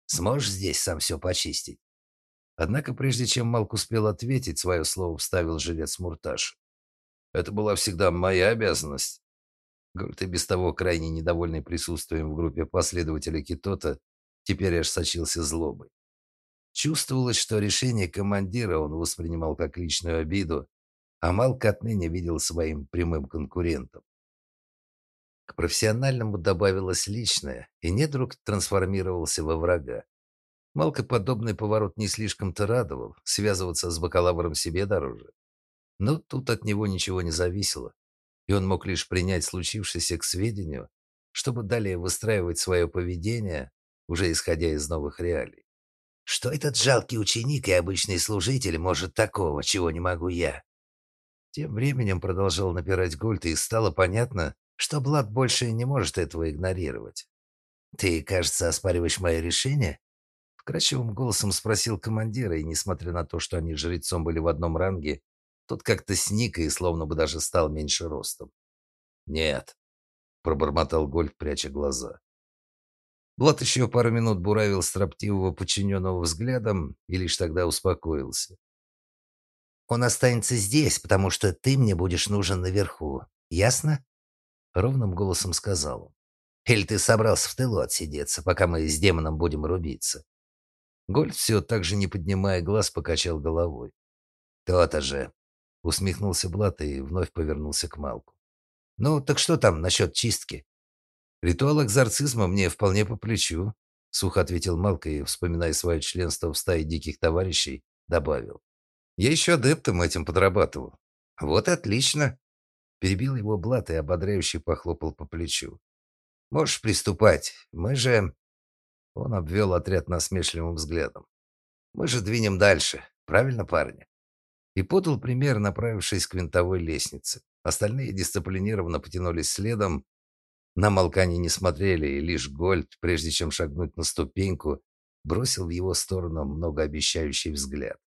B: Сможешь здесь сам все почистить?
A: Однако, прежде чем Малк успел ответить, свое слово вставил жилец Мурташ. Это была всегда моя обязанность. Гольд и без того крайне недовольный присутствием в группе последователей Китота, теперь аж сочился злобой. Чувствовалось, что решение командира он воспринимал как личную обиду, а Малк отныне видел своим прямым конкурентом. К профессиональному добавилось личное, и недруг трансформировался во врага. Малко подобный поворот не слишком-то радовал, связываться с бакалавром себе дороже. Но тут от него ничего не зависело, и он мог лишь принять случившееся к сведению, чтобы далее выстраивать свое поведение, уже исходя из новых реалий.
B: Что этот жалкий ученик и обычный служитель может такого, чего не могу я?
A: Тем временем продолжал напирать Гольд, и стало понятно, что Блад больше не может этого игнорировать.
B: «Ты, кажется, оспариваешь мое решение?»
A: Вкрадчивым голосом спросил командира, и, несмотря на то, что они с жрецом были в одном ранге, тот как-то сник и словно бы даже стал меньше ростом. «Нет», — пробормотал Гольф, пряча глаза. Блад еще пару минут буравил строптивого подчиненного взглядом и лишь тогда успокоился.
B: «Он останется здесь, потому что ты мне будешь нужен наверху. Ясно?» Ровным голосом сказал он. «Или ты собрался в тылу отсидеться, пока мы с демоном будем рубиться?»
A: Гольд все так же, не поднимая глаз, покачал головой.
B: «То-то же!» — усмехнулся Блат и вновь повернулся к Малку. «Ну, так что там насчет чистки?»
A: «Ритуал экзорцизма мне вполне по плечу», — сухо ответил Малк и, вспоминая свое членство в стае диких товарищей, добавил. «Я еще адептом этим подрабатывал».
B: «Вот отлично!»
A: — перебил его Блат и ободряюще похлопал по плечу. «Можешь приступать. Мы же...» Он обвел отряд насмешливым взглядом. «Мы же двинем дальше. Правильно, парни?» И подал пример, направившись к винтовой лестнице. Остальные дисциплинированно потянулись следом. На Малкани не смотрели, и лишь Гольд, прежде чем шагнуть на ступеньку, бросил в его сторону многообещающий взгляд.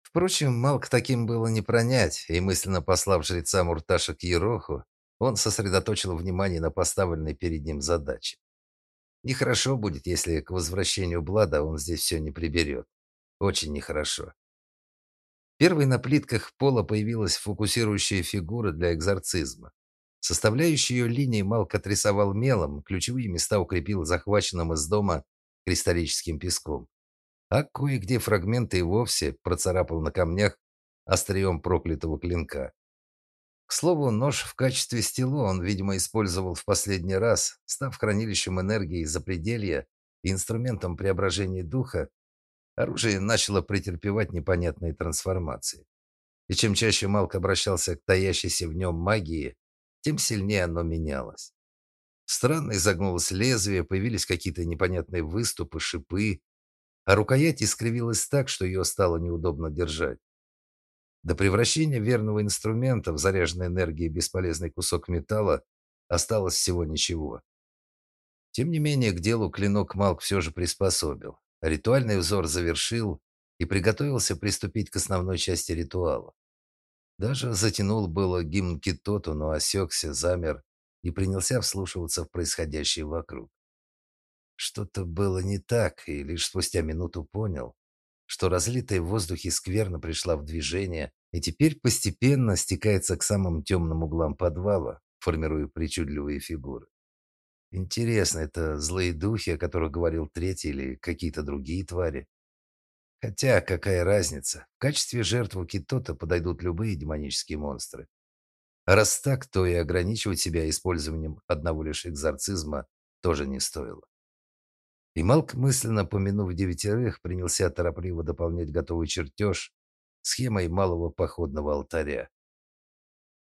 A: Впрочем, Малк таким было не пронять, и мысленно послав жреца Мурташа к Ероху, он сосредоточил внимание на поставленной перед ним задаче. Нехорошо будет, если к возвращению Блада он здесь все не приберет. Очень нехорошо. Первой на плитках пола появилась фокусирующая фигура для экзорцизма. Составляющие ее линии Малк отрисовал мелом, ключевые места укрепил захваченным из дома кристаллическим песком. А кое-где фрагменты и вовсе процарапал на камнях острием проклятого клинка. К слову, нож в качестве стело он, видимо, использовал в последний раз, став хранилищем энергии запределья и инструментом преображения духа, оружие начало претерпевать непонятные трансформации. И чем чаще Малк обращался к таящейся в нем магии, тем сильнее оно менялось. Странно изогнулось лезвие, появились какие-то непонятные выступы, шипы, а рукоять искривилась так, что ее стало неудобно держать. До превращения верного инструмента в заряженной энергией бесполезный кусок металла осталось всего ничего. Тем не менее, к делу клинок Малк все же приспособил. Ритуальный взор завершил и приготовился приступить к основной части ритуала. Даже затянул было гимн Китоту, но осекся, замер и принялся вслушиваться в происходящее вокруг. Что-то было не так, и лишь спустя минуту понял, что разлитая в воздухе скверно пришла в движение и теперь постепенно стекается к самым темным углам подвала, формируя причудливые фигуры. Интересно, это злые духи, о которых говорил третий, или какие-то другие твари? Хотя, какая разница? В качестве жертвы Китота подойдут любые демонические монстры. А раз так, то и ограничивать себя использованием одного лишь экзорцизма тоже не стоило. И Малк, мысленно помянув девятерых, принялся торопливо дополнять готовый чертеж схемой малого походного алтаря.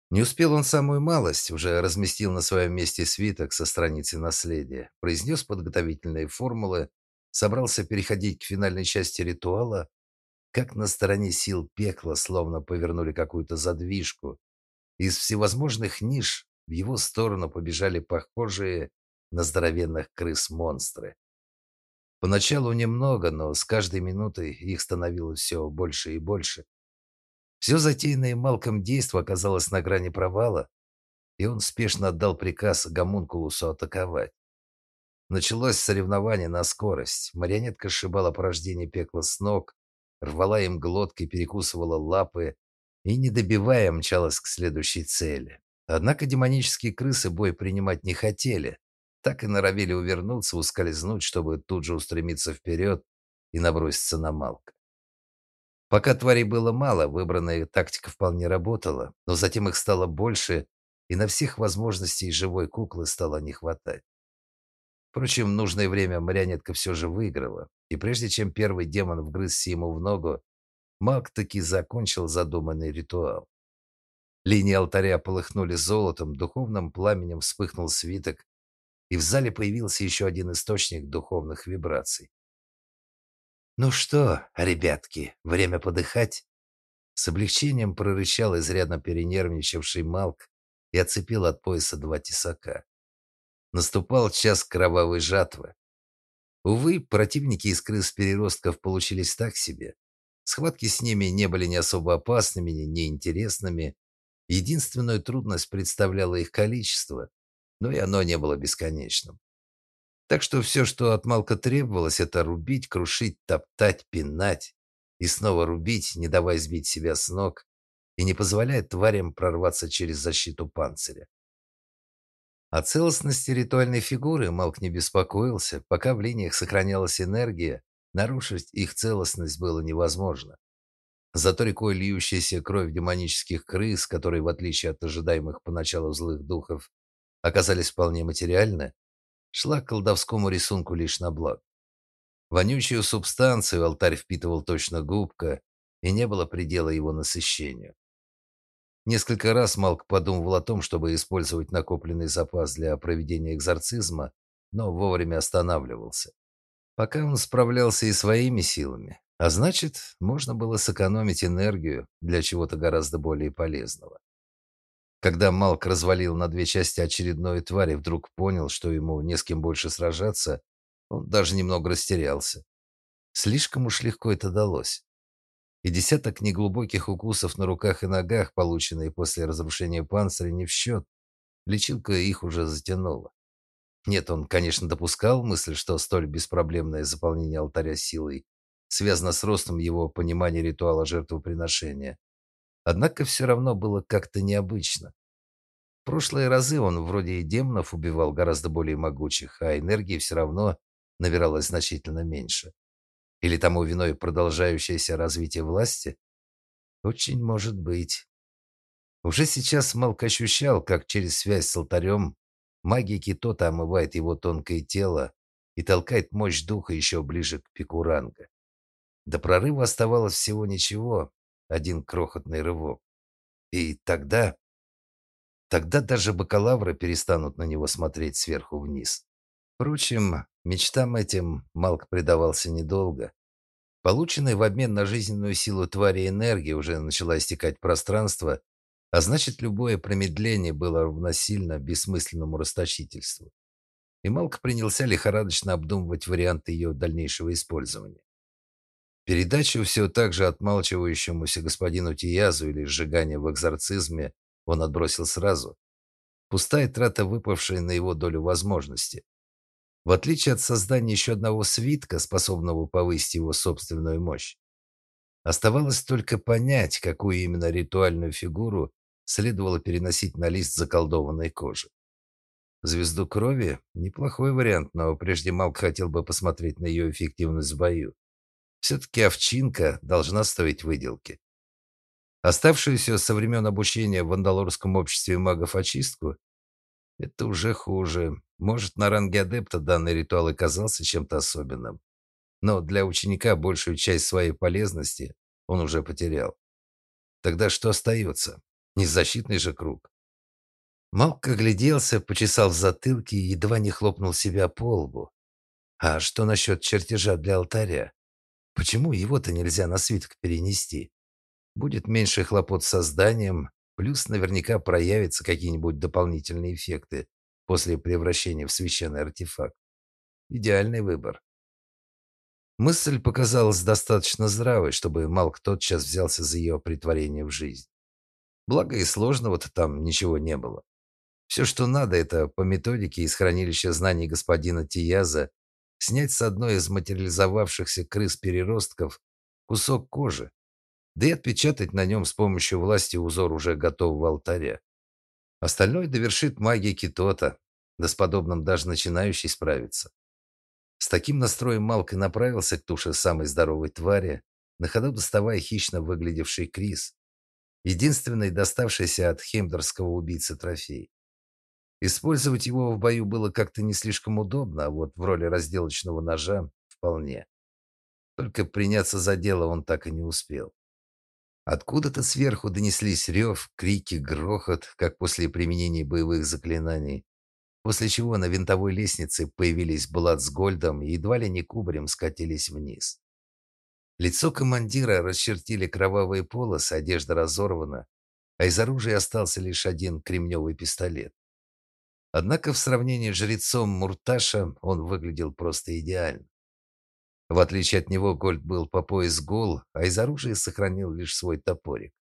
A: Не успел он самую малость, уже разместил на своем месте свиток со страницы наследия, произнес подготовительные формулы, собрался переходить к финальной части ритуала, как на стороне сил пекла словно повернули какую-то задвижку. Из всевозможных ниш в его сторону побежали похожие на здоровенных крыс монстры. Поначалу немного, но с каждой минутой их становилось все больше и больше. Все затеянное Малком действо оказалось на грани провала, и он спешно отдал приказ Гомункулусу атаковать. Началось соревнование на скорость. Марионетка сшибала порождение пекла с ног, рвала им глотки, перекусывала лапы и, не добивая, мчалась к следующей цели. Однако демонические крысы бой принимать не хотели. Так и норовили увернуться, ускользнуть, чтобы тут же устремиться вперед и наброситься на Малка. Пока тварей было мало, выбранная тактика вполне работала, но затем их стало больше, и на всех возможностей живой куклы стало не хватать. Впрочем, в нужное время марионетка все же выиграла, и прежде чем первый демон вгрызся ему в ногу, маг таки закончил задуманный ритуал. Линии алтаря полыхнули золотом, духовным пламенем вспыхнул свиток, и в зале появился еще один источник духовных вибраций. «Ну что, ребятки, время подыхать?» С облегчением прорычал изрядно перенервничавший Малк и отцепил от пояса два тесака. Наступал час кровавой жатвы. Увы, противники из крыс-переростков получились так себе. Схватки с ними не были ни особо опасными, ни неинтересными. Единственную трудность представляло их количество, но и оно не было бесконечным. Так что все, что от Малка требовалось, это рубить, крушить, топтать, пинать и снова рубить, не давая сбить себя с ног и не позволяя тварям прорваться через защиту панциря. О целостности ритуальной фигуры Малк не беспокоился, пока в линиях сохранялась энергия, нарушить их целостность было невозможно. Зато рекой льющаяся кровь демонических крыс, которые, в отличие от ожидаемых поначалу злых духов, оказались вполне материальны, шла к колдовскому рисунку лишь на благ. Вонючую субстанцию алтарь впитывал точно губка, и не было предела его насыщению. Несколько раз Малк подумывал о том, чтобы использовать накопленный запас для проведения экзорцизма, но вовремя останавливался. Пока он справлялся и своими силами, а значит, можно было сэкономить энергию для чего-то гораздо более полезного. Когда Малк развалил на две части очередную тварь и вдруг понял, что ему не с кем больше сражаться, он даже немного растерялся. Слишком уж легко это далось и десяток неглубоких укусов на руках и ногах, полученные после разрушения панциря, не в счет. Лечилка их уже затянула. Нет, он, конечно, допускал мысль, что столь беспроблемное заполнение алтаря силой связано с ростом его понимания ритуала жертвоприношения. Однако все равно было как-то необычно. В прошлые разы он вроде и демонов убивал гораздо более могучих, а энергии все равно набиралось значительно меньше. Или тому виной продолжающееся развитие власти? Очень может быть. Уже сейчас Малк ощущал, как через связь с алтарем магия Китота омывает его тонкое тело и толкает мощь духа еще ближе к пику ранга. До прорыва оставалось всего ничего, один крохотный рывок. И тогда... Тогда даже бакалавры перестанут на него смотреть сверху вниз. Впрочем, мечтам этим Малк предавался недолго. Полученная в обмен на жизненную силу твари энергия уже начала истекать пространство, а значит, любое промедление было равносильно бессмысленному расточительству. И Малк принялся лихорадочно обдумывать варианты ее дальнейшего использования. Передачу все так же отмалчивающемуся господину Тиязу или сжигание в экзорцизме он отбросил сразу. Пустая трата, выпавшая на его долю возможности. В отличие от создания еще одного свитка, способного повысить его собственную мощь. Оставалось только понять, какую именно ритуальную фигуру следовало переносить на лист заколдованной кожи. Звезду крови – неплохой вариант, но прежде Малк хотел бы посмотреть на ее эффективность в бою. Все-таки овчинка должна стоить выделки. Оставшуюся со времен обучения в Андалорском обществе магов очистку – это уже хуже. Может, на ранге адепта данный ритуал и казался чем-то особенным. Но для ученика большую часть своей полезности он уже потерял. Тогда что остается? Незащитный же круг. Малк огляделся, почесал в затылке и едва не хлопнул себя по лбу. А что насчет чертежа для алтаря? Почему его-то нельзя на свиток перенести? Будет меньше хлопот с созданием, плюс наверняка проявятся какие-нибудь дополнительные эффекты после превращения в священный артефакт. Идеальный выбор. Мысль показалась достаточно здравой, чтобы Малк тотчас взялся за ее притворение в жизнь. Благо и сложного-то там ничего не было. Все, что надо, это по методике из хранилища знаний господина Тияза снять с одной из материализовавшихся крыс-переростков кусок кожи, да и отпечатать на нем с помощью власти узор уже готового алтаря. Остальное довершит магия Китота, да с подобным даже начинающий справится. С таким настроем Малк и направился к туше самой здоровой твари, на ходу доставая хищно выглядевший Крис, единственный доставшийся от хемдерского убийцы трофей. Использовать его в бою было как-то не слишком удобно, а вот в роли разделочного ножа вполне. Только приняться за дело он так и не успел. Откуда-то сверху донеслись рев, крики, грохот, как после применения боевых заклинаний, после чего на винтовой лестнице появились Блад с Гольдом и едва ли не кубарем скатились вниз. Лицо командира расчертили кровавые полосы, одежда разорвана, а из оружия остался лишь один кремневый пистолет. Однако в сравнении с жрецом Мурташа он выглядел просто идеально. В отличие от него, Гольд был по пояс гол, а из оружия сохранил лишь свой топорик.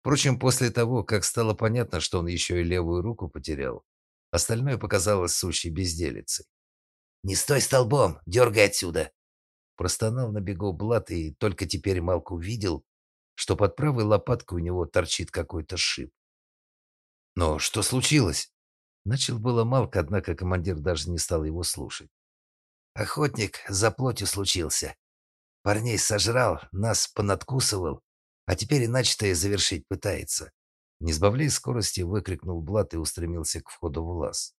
A: Впрочем, после того, как стало понятно, что он еще и левую руку потерял, остальное показалось сущей безделицей.
B: «Не стой столбом! Дергай отсюда!»
A: Простонал на бегу Блат, и только теперь Малк увидел, что под правой лопаткой у него торчит какой-то шип. «Но что случилось?» Начал было Малк, однако командир даже не стал его слушать.
B: Охотник за плотью случился. Парней сожрал, нас понадкусывал, а теперь и начатое завершить пытается.
A: Не сбавляя скорости, выкрикнул Блат и устремился к входу в лаз.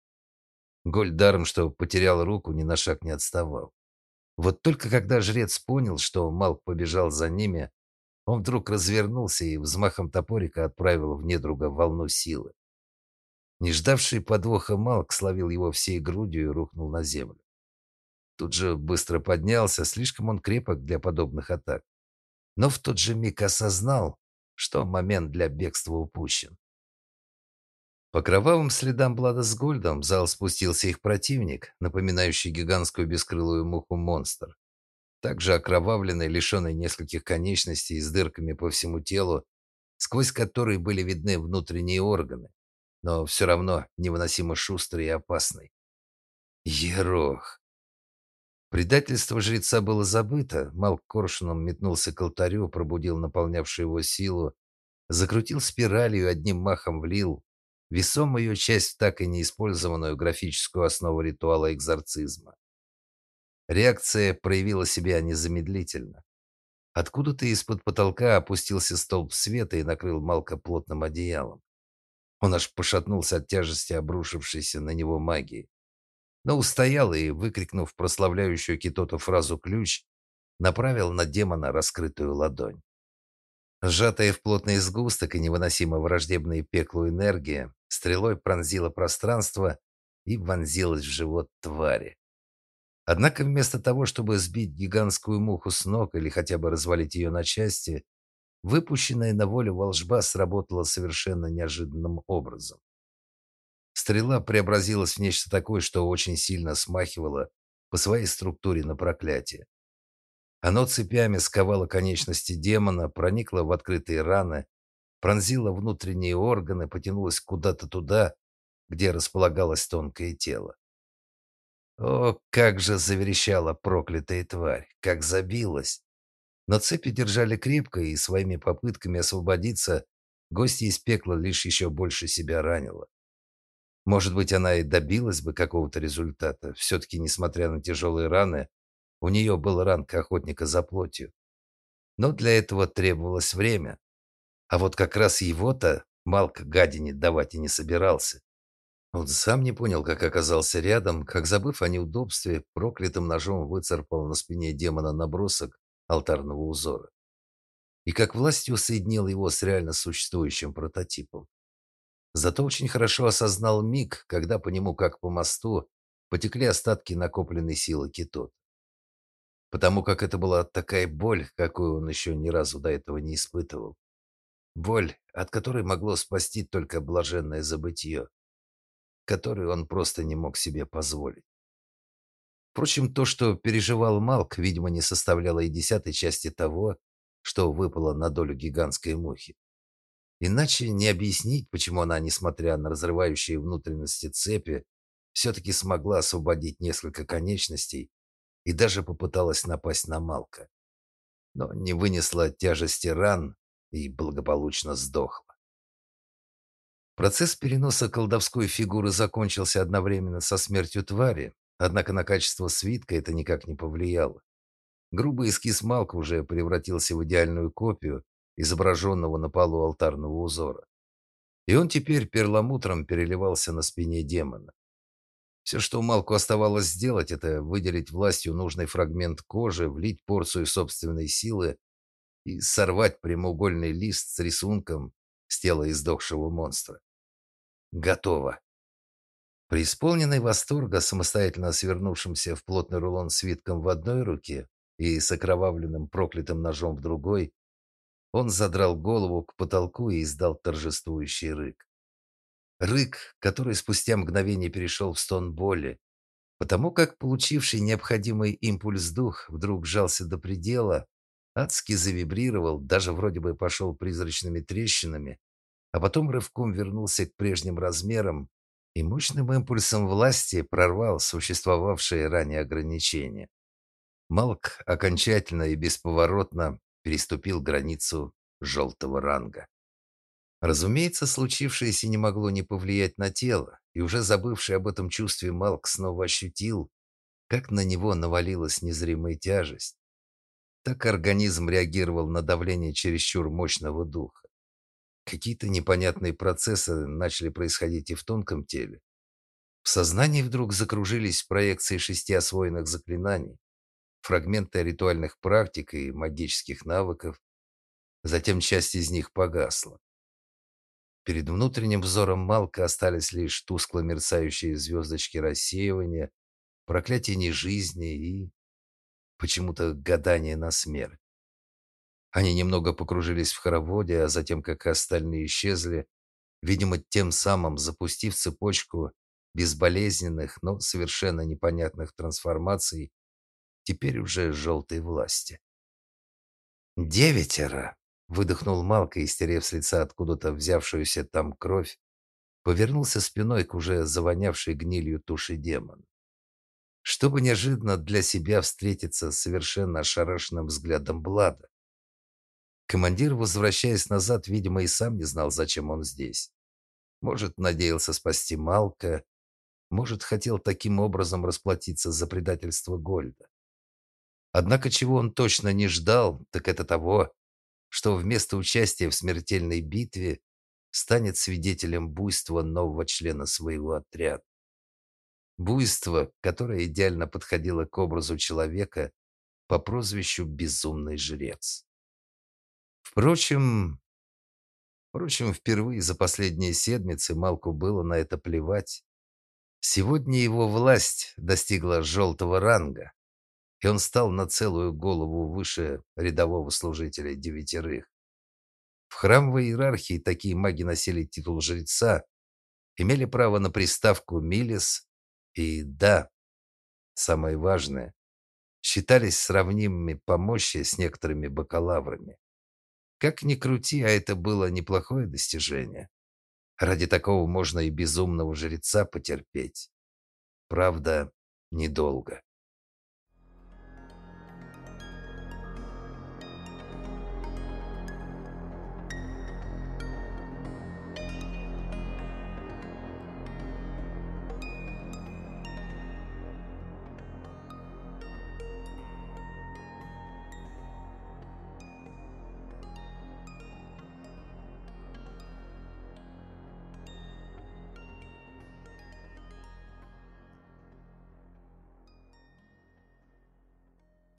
A: Голь даром, что потерял руку, ни на шаг не отставал. Вот только когда жрец понял, что Малк побежал за ними, он вдруг развернулся и взмахом топорика отправил в недруга волну силы. Не ждавший подвоха Малк словил его всей грудью и рухнул на землю. Тут же быстро поднялся, слишком он крепок для подобных атак. Но в тот же миг осознал, что момент для бегства упущен. По кровавым следам Блада с Гольдом в зал спустился их противник, напоминающий гигантскую бескрылую муху монстр. Также окровавленный, лишенный нескольких конечностей с дырками по всему телу, сквозь которые были видны внутренние органы но все равно невыносимо шустрый и опасный. Ерох. Предательство жреца было забыто. Малк коршуном метнулся к алтарю, пробудил наполнявшую его силу, закрутил спиралью, одним махом влил весомую часть в так и неиспользованную графическую основу ритуала экзорцизма. Реакция проявила себя незамедлительно. Откуда-то из-под потолка опустился столб света и накрыл Малка плотным одеялом. Он аж пошатнулся от тяжести обрушившейся на него магии но устоял и, выкрикнув прославляющую Китоту фразу «ключ», направил на демона раскрытую ладонь. Сжатая в плотный сгусток и невыносимо враждебная пеклу энергия, стрелой пронзила пространство и вонзилась в живот твари. Однако вместо того, чтобы сбить гигантскую муху с ног или хотя бы развалить ее на части, выпущенная на волю волжба сработала совершенно неожиданным образом. Стрела преобразилась в нечто такое, что очень сильно смахивало по своей структуре на проклятие. Оно цепями сковало конечности демона, проникло в открытые раны, пронзило внутренние органы, потянулось куда-то туда, где располагалось тонкое тело. О, как же заверещала проклятая тварь, как забилась! Но цепи держали крепко, и своими попытками освободиться гостья из пекла лишь еще больше себя ранила. Может быть, она и добилась бы какого-то результата. Все-таки, несмотря на тяжелые раны, у нее был ранг охотника за плотью. Но для этого требовалось время. А вот как раз его-то Малк гадине давать и не собирался. Он сам не понял, как оказался рядом, как, забыв о неудобстве, проклятым ножом выцарпал на спине демона набросок алтарного узора. И как властью соединил его с реально существующим прототипом. Зато очень хорошо осознал миг, когда по нему, как по мосту, потекли остатки накопленной силы Китот. Потому как это была такая боль, какую он еще ни разу до этого не испытывал. Боль, от которой могло спасти только блаженное забытье, которую он просто не мог себе позволить. Впрочем, то, что переживал Малк, видимо, не составляло и десятой части того, что выпало на долю гигантской мухи. Иначе не объяснить, почему она, несмотря на разрывающие внутренности цепи, все-таки смогла освободить несколько конечностей и даже попыталась напасть на Малка. Но не вынесла тяжести ран и благополучно сдохла. Процесс переноса колдовской фигуры закончился одновременно со смертью твари, однако на качество свитка это никак не повлияло. Грубый эскиз Малка уже превратился в идеальную копию, изображенного на полу алтарного узора. И он теперь перламутром переливался на спине демона. Все, что Малку оставалось сделать, это выделить властью нужный фрагмент кожи, влить порцию собственной силы и сорвать прямоугольный лист с рисунком с тела издохшего монстра. Готово. Преисполненный восторга, самостоятельно свернувшимся в плотный рулон свитком в одной руке и с окровавленным проклятым ножом в другой, он задрал голову к потолку и издал торжествующий рык. Рык, который спустя мгновение перешел в стон боли, потому как получивший необходимый импульс дух вдруг сжался до предела, адски завибрировал, даже вроде бы пошел призрачными трещинами, а потом рывком вернулся к прежним размерам и мощным импульсом власти прорвал существовавшие ранее ограничения. Малк окончательно и бесповоротно переступил границу желтого ранга. Разумеется, случившееся не могло не повлиять на тело, и уже забывший об этом чувстве Малк снова ощутил, как на него навалилась незримая тяжесть. Так организм реагировал на давление чересчур мощного духа. Какие-то непонятные процессы начали происходить и в тонком теле. В сознании вдруг закружились проекции шести освоенных заклинаний, фрагменты ритуальных практик и магических навыков. Затем часть из них погасла. Перед внутренним взором Малка остались лишь тускло мерцающие звездочки рассеивания, проклятие нежизни и почему-то гадание на смерть. Они немного покружились в хороводе, а затем, как и остальные, исчезли, видимо, тем самым запустив цепочку безболезненных, но совершенно непонятных трансформаций теперь уже желтой власти. «Девятеро!» — выдохнул Малка, истерев с лица откуда-то взявшуюся там кровь, повернулся спиной к уже завонявшей гнилью туши демона. чтобы неожиданно для себя встретиться с совершенно ошарашенным взглядом Блада. Командир, возвращаясь назад, видимо, и сам не знал, зачем он здесь. Может, надеялся спасти Малка, может, хотел таким образом расплатиться за предательство Гольда. Однако чего он точно не ждал, так это того, что вместо участия в смертельной битве станет свидетелем буйства нового члена своего отряда. Буйство, которое идеально подходило к образу человека по прозвищу Безумный жрец. Впрочем, впрочем, впервые за последние седмицы Малку было на это плевать. Сегодня его власть достигла желтого ранга, и он стал на целую голову выше рядового служителя девятерых. В храмовой иерархии такие маги носили титул жреца, имели право на приставку «милис» и «да», самое важное, считались сравнимыми по мощи с некоторыми бакалаврами. Как ни крути, а это было неплохое достижение. Ради такого можно и безумного жреца потерпеть. Правда, недолго.